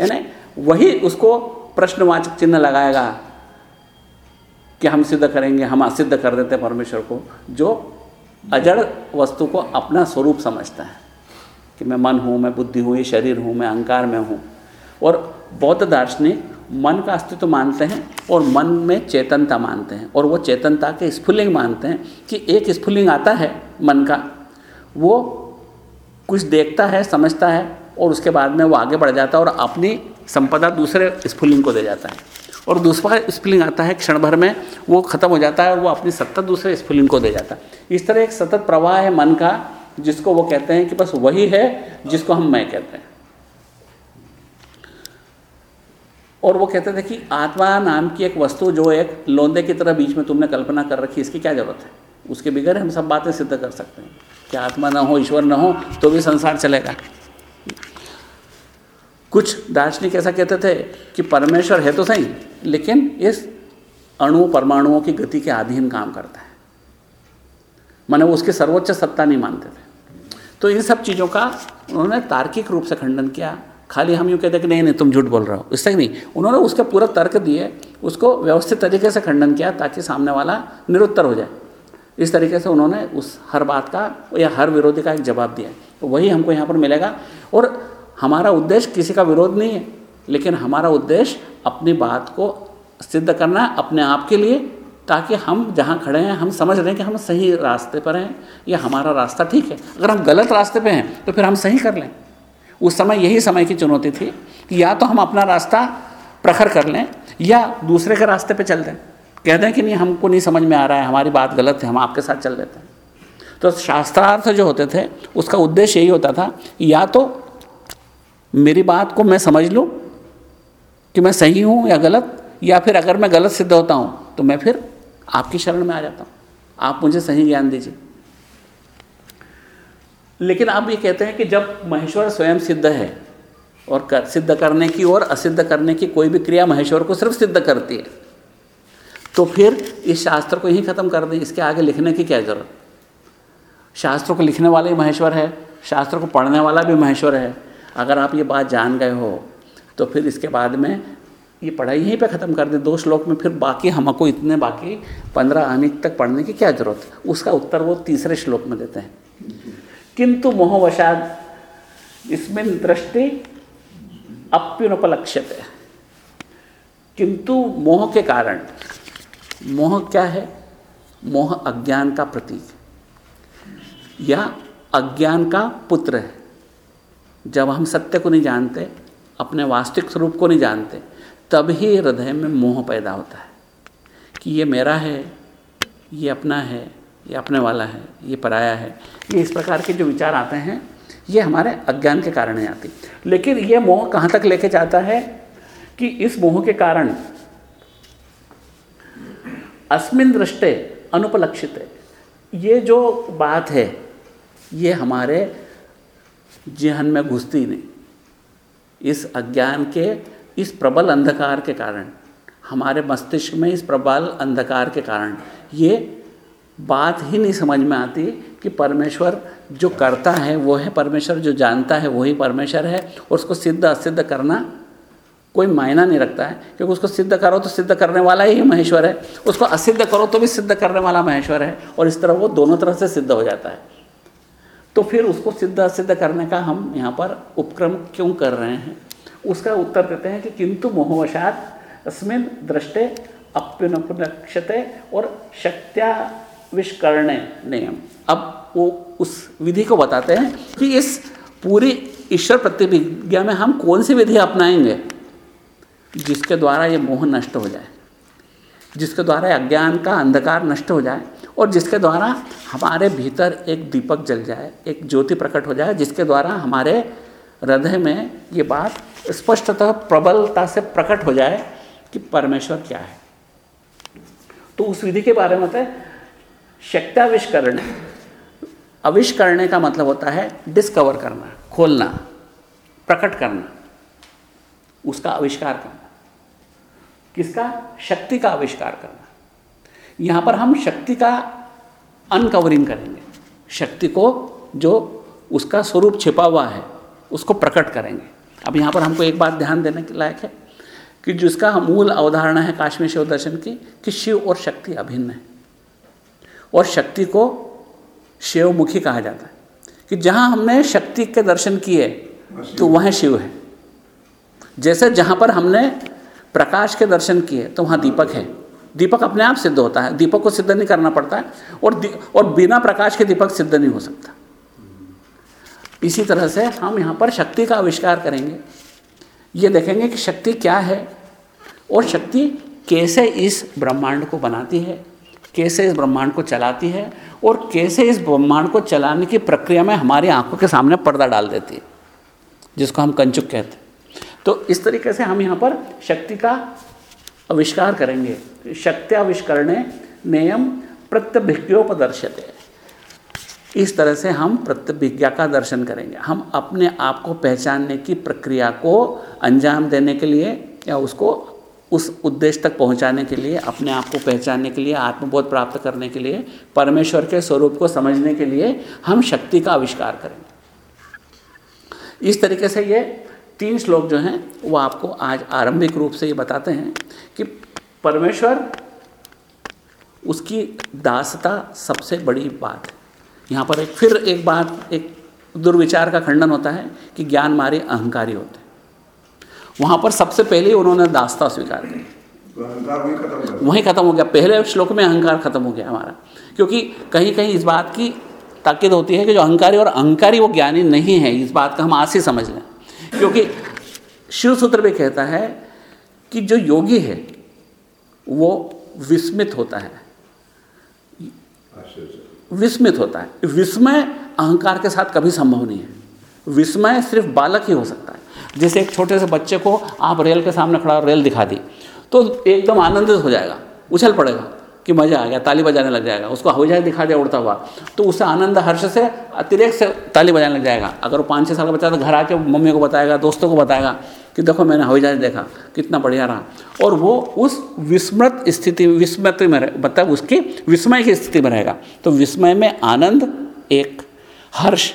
यानी वही उसको प्रश्नवाचक चिन्ह लगाएगा कि हम सिद्ध करेंगे, हम असिद्ध कर देते परमेश्वर को, जो अजड़ वस्तु को अपना स्वरूप समझता है कि मैं मन हूँ, मैं बुद्धि हूँ, ये शरीर हूँ, मैं अहंकार में हूँ। और बौद्ध दार्शनिक मन का अस्तित्व तो मानते हैं और मन में चेतनता मानते हैं। और वो चेतनता के स्फुलिंग मानते हैं कि एक स्फुलिंग आता है मन का, वो कुछ देखता है, समझता है और उसके बाद में वो आगे बढ़ जाता है और अपनी संपदा दूसरे स्फुलिंग को दे जाता है। और दूसरा स्फुलिंग आता है, क्षण भर में वो खत्म हो जाता है और वो अपनी सत्ता दूसरे स्फुलिंग को दे जाता है। इस तरह एक सतत प्रवाह है मन का, जिसको वो कहते हैं कि बस वही है जिसको हम मैं कहते हैं। और वो कहते थे कि आत्मा नाम की एक वस्तु जो एक लोंदे की तरह बीच में तुमने कल्पना कर रखी, इसकी क्या ज़रूरत है? उसके बगैर हम सब बातें सिद्ध कर सकते हैं। कि आत्मा ना हो, ईश्वर ना हो तो भी संसार चलेगा। कुछ दार्शनिक ऐसा कहते थे कि परमेश्वर है तो सही, लेकिन इस अणु परमाणुओं की गति के अधीन काम करता है। माने वो उसकी सर्वोच्च सत्ता नहीं मानते थे। तो इन सब चीज़ों का उन्होंने तार्किक रूप से खंडन किया। खाली हम यूँ कहते कि नहीं नहीं, तुम झूठ बोल रहे हो, इससे नहीं। उन्होंने उसके पूरा तर्क दिए, उसको व्यवस्थित तरीके से खंडन किया ताकि सामने वाला निरुत्तर हो जाए। इस तरीके से उन्होंने उस हर बात का या हर विरोधी का एक जवाब दिया तो वही हमको यहाँ पर मिलेगा। और हमारा उद्देश्य किसी का विरोध नहीं है, लेकिन हमारा उद्देश्य अपनी बात को सिद्ध करना है, अपने आप के लिए, ताकि हम जहाँ खड़े हैं, हम समझ रहे हैं कि हम सही रास्ते पर हैं या हमारा रास्ता ठीक है। अगर हम गलत रास्ते पर हैं तो फिर हम सही कर लें। उस समय यही समय की चुनौती थी कि या तो हम अपना रास्ता प्रखर कर लें या दूसरे के रास्ते पर चल दें। कह दें कि नहीं हमको नहीं समझ में आ रहा है हमारी बात गलत है हम आपके साथ चल लेते हैं। तो शास्त्रार्थ जो होते थे उसका उद्देश्य यही होता था या तो मेरी बात को मैं समझ लूँ कि मैं सही हूँ या गलत या फिर अगर मैं गलत सिद्ध होता हूँ तो मैं फिर आपकी शरण में आ जाता हूँ। आप मुझे सही ज्ञान दीजिए। लेकिन आप ये कहते हैं कि जब महेश्वर स्वयं सिद्ध है और कर, सिद्ध करने की और असिद्ध करने की कोई भी क्रिया महेश्वर को सिर्फ़ सिद्ध करती है तो फिर इस शास्त्र को यहीं ख़त्म कर दें। इसके आगे लिखने की क्या ज़रूरत? शास्त्र को लिखने वाला ही महेश्वर है, शास्त्र को पढ़ने वाला भी महेश्वर है। अगर आप ये बात जान गए हो तो फिर इसके बाद में ये पढ़ाई यहीं पे ख़त्म कर दें। दो श्लोक में फिर बाकी हमको इतने बाकी पंद्रह आने तक पढ़ने की क्या ज़रूरत? है उसका उत्तर वो तीसरे श्लोक में देते हैं। किंतु मोहवशाद, इसमें दृष्टि अप्युनुपलक्षित है किंतु मोह के कारण मोह क्या है? मोह अज्ञान का प्रतीक या अज्ञान का पुत्र है। जब हम सत्य को नहीं जानते, अपने वास्तविक स्वरूप को नहीं जानते तभी हृदय में मोह पैदा होता है कि ये मेरा है, ये अपना है, ये अपने वाला है, ये पराया है। ये इस प्रकार के जो विचार आते हैं, ये हमारे अज्ञान के कारण ही आती। लेकिन ये मोह कहाँ तक लेके जाता है कि इस मोह के कारण अस्मिन दृष्टे अनुपलक्षित। है ये जो बात है, ये हमारे जहन में घुसती नहीं। इस अज्ञान के, इस प्रबल अंधकार के कारण, हमारे मस्तिष्क में इस प्रबल अंधकार के कारण, ये बात ही नहीं समझ में आती कि परमेश्वर जो करता है, वो है परमेश्वर, जो जानता है वही परमेश्वर है, और उसको सिद्ध असिद्ध करना कोई मायना नहीं रखता है, क्योंकि उसको सिद्ध करो तो सिद्ध करने वाला ही महेश्वर है। उसको असिद्ध करो तो भी सिद्ध करने वाला महेश्वर है, और इस तरह वो दोनों तरह से सिद्ध हो जाता है। तो फिर उसको सिद्ध असिद्ध करने का हम यहाँ पर उपक्रम क्यों कर रहे हैं? उसका उत्तर देते हैं कि किंतु मोहवशात अस्मिन दृष्टे अप्युनपुनक्षते और शक्त्याविष्करणे नियम। अब वो उस विधि को बताते हैं कि इस पूरी ईश्वर प्रतिभिज्ञा में हम कौन सी विधि अपनाएँगे? जिसके द्वारा ये मोह नष्ट हो जाए, जिसके द्वारा अज्ञान का अंधकार नष्ट हो जाए और जिसके द्वारा हमारे भीतर एक दीपक जल जाए, एक ज्योति प्रकट हो जाए, जिसके द्वारा हमारे हृदय में ये बात स्पष्टतः प्रबलता से प्रकट हो जाए कि परमेश्वर क्या है। तो उस विधि के बारे में है शक्ताविष्करण आविष्करणे का मतलब होता है डिस्कवर करना, खोलना, प्रकट करना, उसका आविष्कार करना। किसका? शक्ति का आविष्कार करना। यहाँ पर हम शक्ति का अनकवरिंग करेंगे। शक्ति को जो उसका स्वरूप छिपा हुआ है, उसको प्रकट करेंगे। अब यहाँ पर हमको एक बात ध्यान देने के लायक है कि जिसका मूल अवधारणा है काश्मीर शिव दर्शन की, कि शिव और शक्ति अभिन्न है। और शक्ति को शिवमुखी कहा जाता है। कि जहाँ हमने शक्ति के दर्शन किए तो वह शिव है। जैसे जहाँ पर हमने प्रकाश के दर्शन किए तो वहाँ दीपक है। दीपक अपने आप सिद्ध होता है। दीपक को सिद्ध नहीं करना पड़ता है और और बिना प्रकाश के दीपक सिद्ध नहीं हो सकता। इसी तरह से हम यहाँ पर शक्ति का आविष्कार करेंगे। ये देखेंगे कि शक्ति क्या है और शक्ति कैसे इस ब्रह्मांड को बनाती है, कैसे इस ब्रह्मांड को चलाती है और कैसे इस ब्रह्मांड को चलाने की प्रक्रिया में हमारी आँखों के सामने पर्दा डाल देती है, जिसको हम कंचुक कहते हैं। तो इस तरीके से हम यहाँ पर शक्ति का आविष्कार करेंगे। शक्त्याविष्करणे नियम प्रत्यभिज्ञोपदर्शते। इस तरह से हम प्रत्यभिज्ञा का दर्शन करेंगे। हम अपने आप को पहचानने की प्रक्रिया को अंजाम देने के लिए या उसको उस उद्देश्य तक पहुँचाने के लिए, अपने आप को पहचानने के लिए, आत्मबोध प्राप्त करने के लिए, परमेश्वर के स्वरूप को समझने के लिए हम शक्ति का आविष्कार करेंगे। इस तरीके से ये तीन श्लोक जो हैं वो आपको आज आरंभिक रूप से ये बताते हैं कि परमेश्वर उसकी दासता सबसे बड़ी बात है। यहाँ पर एक फिर एक बात एक दुर्विचार का खंडन होता है कि ज्ञान मारे अहंकारी होते हैं। वहाँ पर सबसे पहले उन्होंने दासता स्वीकार की वहीं खत्म हो गया। पहले श्लोक में अहंकार खत्म हो गया हमारा। क्योंकि कहीं कहीं इस बात की ताकीद होती है कि जो अहंकारी और अहंकारी वो ज्ञानी नहीं है इस बात का हम आज ही समझ लें। क्योंकि शिव सूत्र भी कहता है कि जो योगी है वो विस्मित होता है। विस्मित होता है। विस्मय अहंकार के साथ कभी संभव नहीं है। विस्मय सिर्फ़ बालक ही हो सकता है। जैसे एक छोटे से बच्चे को आप रेल के सामने खड़ा रेल दिखा दी तो एकदम आनंदित हो जाएगा उछल पड़ेगा। कि मज़ा आ गया, ताली बजाने लग जाएगा। उसको हवाई जहाज़ दिखा दिया, उड़ता हुआ। तो उससे आनंद हर्ष से अतिरिक्त से ताली बजाने लग जाएगा। अगर वो पाँच छः साल का बच्चा तो घर आके मम्मी को बताएगा, दोस्तों को बताएगा कि देखो मैंने हवाई जहाज़ देखा, कितना बढ़िया रहा। और वो उस विस्मृत स्थिति, विस्मृत में मतलब उसकी विस्मय की स्थिति में रहेगा। तो विस्मय में आनंद एक, हर्ष।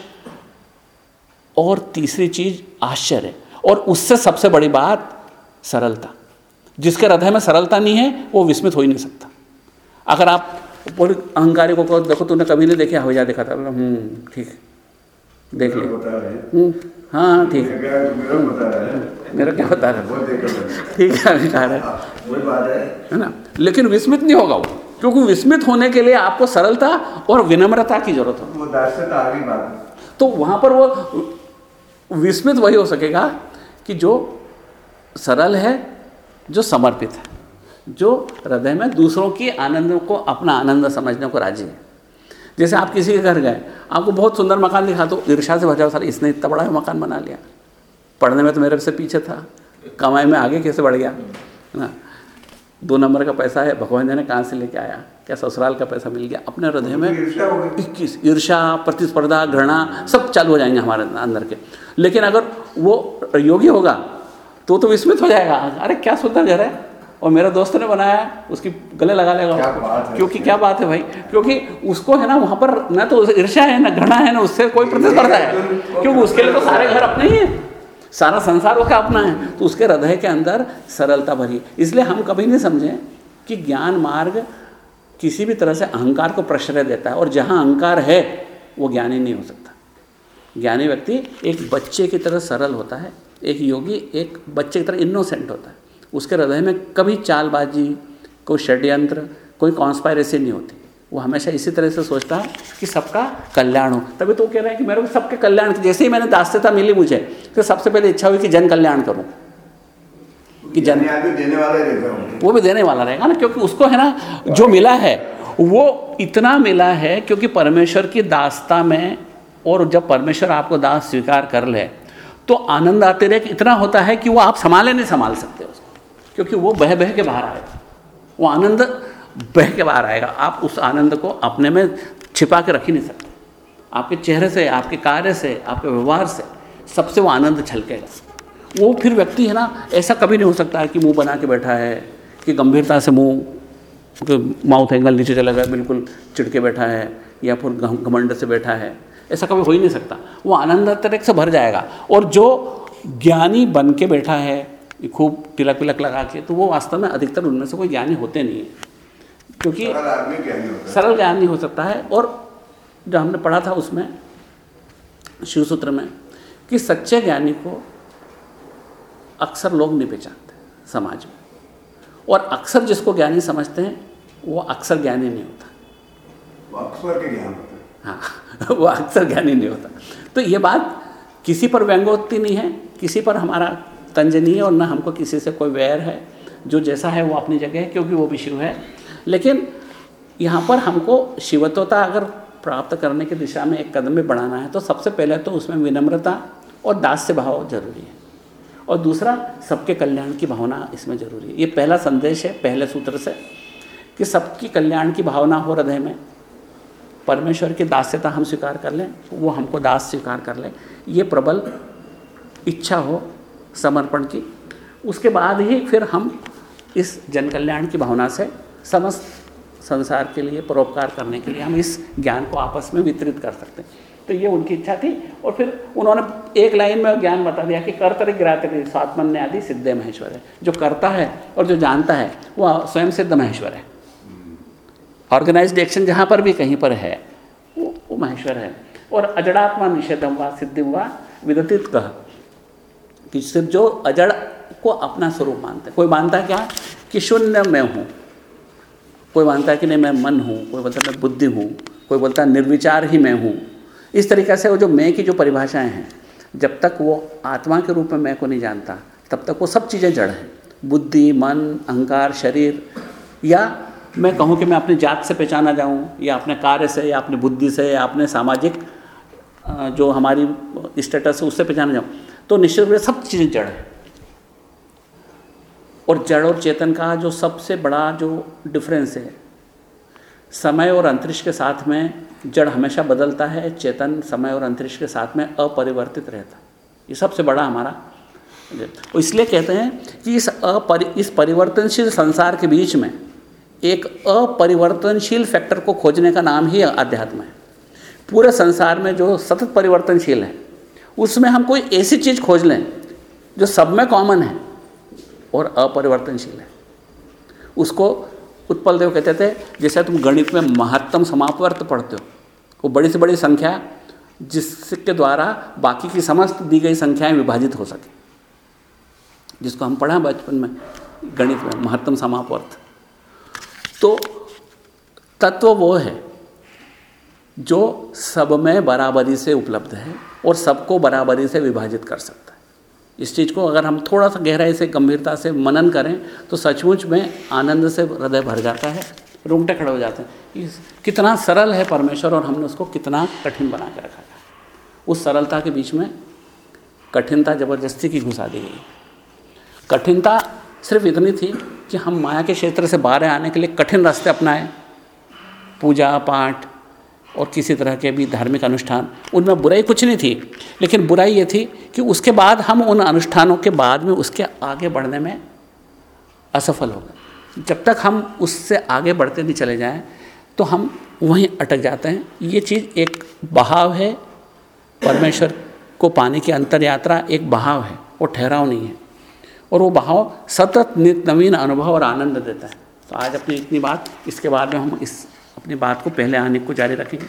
और तीसरी चीज़, आश्चर्य। और उससे सबसे बड़ी बात सरलता। जिसके हृदय में सरलता नहीं है, वो विस्मित हो ही नहीं सकता। अगर आप पूरे अहंकारी को कहो देखो तूने कभी नहीं देखा हवाई जहाज़ देखा था। हम्म ठीक देख लिया। बता हैं। हम्म, हाँ ठीक क्या मेरा बता रहा है। क्या बता रहा ठीक है अभी कह रहा है। है ना? लेकिन विस्मित नहीं होगा वो क्योंकि विस्मित होने के लिए आपको सरलता और विनम्रता की ज़रूरत बात है। तो वहाँ पर वो विस्मित वही हो सकेगा कि जो सरल है जो समर्पित है। जो हृदय में दूसरों की आनंद को अपना आनंद समझने को राज़ी है। जैसे आप किसी के घर गए आपको बहुत सुंदर मकान दिखा तो ईर्षा से भजा सर इसने इतना बड़ा मकान बना लिया। पढ़ने में तो मेरे से पीछे था कमाई में आगे कैसे बढ़ गया है ना? दो नंबर का पैसा है भगवान जी ने कहाँ से लेके आया? क्या ससुराल का पैसा मिल गया? अपने हृदय में इक्कीस ईर्षा प्रतिस्पर्धा घृणा सब चालू हो जाएँगे हमारे अंदर के। लेकिन अगर वो योगी होगा तो तो विस्मित हो जाएगा। अरे क्या सुंदर घर है। और मेरे दोस्त ने बनाया उसकी गले लगा लेगा। क्या बात है। क्योंकि क्या बात है भाई? क्योंकि उसको है ना वहाँ पर ना तो ईर्षा है ना घृणा है ना उससे कोई प्रतिस्पर्धा है। क्योंकि उसके लिए तो सारे घर अपने ही है। सारा संसार उसका अपना है। तो उसके हृदय के अंदर सरलता भरी। इसलिए हम कभी नहीं समझें कि ज्ञान मार्ग किसी भी तरह से अहंकार को प्रश्रय देता है। और जहाँ अहंकार है वो ज्ञानी नहीं हो सकता। ज्ञानी व्यक्ति एक बच्चे की तरह सरल होता है। एक योगी एक बच्चे की तरह इनोसेंट होता है। उसके हृदय में कभी चालबाजी कोई षड्यंत्र कोई कॉन्स्पायरेसी नहीं होती। वो हमेशा इसी तरह से सोचता है कि सबका कल्याण हो। तभी तो वो कह रहे हैं कि मेरे को सबके कल्याण जैसे ही मैंने दास्यता मिली मुझे तो सबसे पहले इच्छा हुई कि जन कल्याण करूँ। कि जन देने वाले वो भी देने वाला रहेगा ना क्योंकि उसको है ना जो मिला है वो इतना मिला है क्योंकि परमेश्वर की दासता में और जब परमेश्वर आपको दास स्वीकार कर ले तो आनंद आते रहे कि इतना होता है कि वो आप संभाले नहीं संभाल सकते उसको क्योंकि वो बह बह के बाहर आएगा। वो आनंद बह के बाहर आएगा। आप उस आनंद को अपने में छिपा के रख ही नहीं सकते। आपके चेहरे से, आपके कार्य से, आपके व्यवहार से सबसे वो आनंद छलकेगा। वो फिर व्यक्ति है ना, ऐसा कभी नहीं हो सकता है कि मुँह बना के बैठा है, कि गंभीरता से मुँह माउथ एंगल नीचे चला गया, बिल्कुल चिड़के बैठा है, या फिर घम- घमंड से बैठा है। ऐसा कभी हो ही नहीं सकता। वो आनंद तरह से भर जाएगा। और जो ज्ञानी बन के बैठा है खूब तिलक विलक लगा के तो वो वास्तव में अधिकतर उनमें से कोई ज्ञानी होते नहीं है। क्योंकि सरल ज्ञान नहीं हो सकता है। और जो हमने पढ़ा था उसमें शिव सूत्र में कि सच्चे ज्ञानी को अक्सर लोग नहीं पहचानते समाज में। और अक्सर जिसको ज्ञानी समझते हैं वो अक्सर ज्ञानी नहीं होता। वो अक्सर के ज्ञान होता है। हाँ वो अक्सर ज्ञानी नहीं होता। तो ये बात किसी पर व्यंगोक्ति नहीं है किसी पर हमारा तंज नहीं है और ना हमको किसी से कोई वैर है। जो जैसा है वो अपनी जगह है, क्योंकि वो भी शिव है। लेकिन यहाँ पर हमको शिवत्वता अगर प्राप्त करने की दिशा में एक कदम भी बढ़ाना है तो सबसे पहले तो उसमें विनम्रता और दास्य भाव ज़रूरी है। और दूसरा, सबके कल्याण की भावना इसमें ज़रूरी है। ये पहला संदेश है, पहले सूत्र से, कि सबकी कल्याण की भावना हो हृदय में। परमेश्वर की दास्यता हम स्वीकार कर लें, वो हमको दास स्वीकार कर लें। ये प्रबल इच्छा हो समर्पण की। उसके बाद ही फिर हम इस जन कल्याण की भावना से समस्त संसार के लिए परोपकार करने के लिए हम इस ज्ञान को आपस में वितरित कर सकते हैं। तो ये उनकी इच्छा थी और फिर उन्होंने एक लाइन में ज्ञान बता दिया कि कर्तरी गिरातरी स्वात्मन्य आदि सिद्ध महेश्वर है। जो करता है और जो जानता है वह स्वयं सिद्ध महेश्वर है। ऑर्गेनाइज्ड एक्शन जहाँ पर भी कहीं पर है, वो वो महेश्वर है। और अजड़ात्मा निषेधम व, सिद्धि हुआ विदतित कह कि सिर्फ़ जो अजड़ को अपना स्वरूप मानते हैं। कोई मानता है क्या? कि शून्य मैं हूँ। कोई मानता है कि नहीं, मैं मन हूँ। कोई बोलता मैं बुद्धि हूँ। कोई बोलता है, निर्विचार ही मैं हूँ। इस तरीक़े से वो जो मैं की जो परिभाषाएँ हैं, जब तक वो आत्मा के रूप में मैं को नहीं जानता, तब तक वो सब चीज़ें जड़ हैं। बुद्धि, मन, अहंकार, शरीर, या मैं कहूँ कि मैं अपनी जात से पहचाना जाऊँ, या अपने कार्य से, या अपनी बुद्धि से, या अपने सामाजिक जो हमारी स्टेटस है, उससे पहचाना जाऊँ। तो निश्चित रूप से सब चीज़ें जड़ हैं। और जड़ और चेतन का जो सबसे बड़ा जो डिफरेंस है, समय और अंतरिक्ष के साथ में जड़ हमेशा बदलता है, चेतन समय और अंतरिक्ष के साथ में अपरिवर्तित रहता ये सबसे बड़ा हमारा इसलिए कहते हैं कि इस अपरि, इस परिवर्तनशील संसार के बीच में एक अपरिवर्तनशील फैक्टर को खोजने का नाम ही अध्यात्म है। पूरे संसार में जो सतत परिवर्तनशील है उसमें हम कोई ऐसी चीज़ खोज लें जो सब में कॉमन है और अपरिवर्तनशील है। उसको उत्पल देव कहते थे, जैसे तुम गणित में महत्तम समापवर्त पढ़ते हो, वो बड़ी से बड़ी संख्या जिसके द्वारा बाकी की समस्त दी गई संख्याएँ विभाजित हो सके। जिसको हम पढ़ा बचपन में, गणित में, महत्तम समापवर्त। तो तत्व वो है जो सब में बराबरी से उपलब्ध है। और सबको बराबरी से विभाजित कर सकता है। इस चीज़ को अगर हम थोड़ा सा गहराई से, गंभीरता से मनन करें तो सचमुच में आनंद से हृदय भर जाता है, रूंगटे खड़े हो जाते हैं। कितना सरल है परमेश्वर और हमने उसको कितना कठिन बना के रखा है। उस सरलता के बीच में कठिनता ज़बरदस्ती की घुसा दी गई। कठिनता सिर्फ़ इतनी थी कि हम माया के क्षेत्र से बाहर आने के लिए कठिन रास्ते अपनाएँ। पूजा पाठ और किसी तरह के भी धार्मिक अनुष्ठान, उनमें बुराई कुछ नहीं थी। लेकिन बुराई ये थी कि उसके बाद हम उन अनुष्ठानों के बाद में उसके आगे बढ़ने में असफल हो गए। जब तक हम उससे आगे बढ़ते नहीं चले जाएँ तो हम वहीं अटक जाते हैं। ये चीज़ एक बहाव है। परमेश्वर को पाने की अंतर यात्रा एक बहाव है, वो ठहराव नहीं है। और वो बहाव सतत नवीन अनुभव और आनंद देता है। तो आज अपनी इतनी बात, इसके बाद में हम इस अपनी बात को पहले आने को जारी रखेंगे।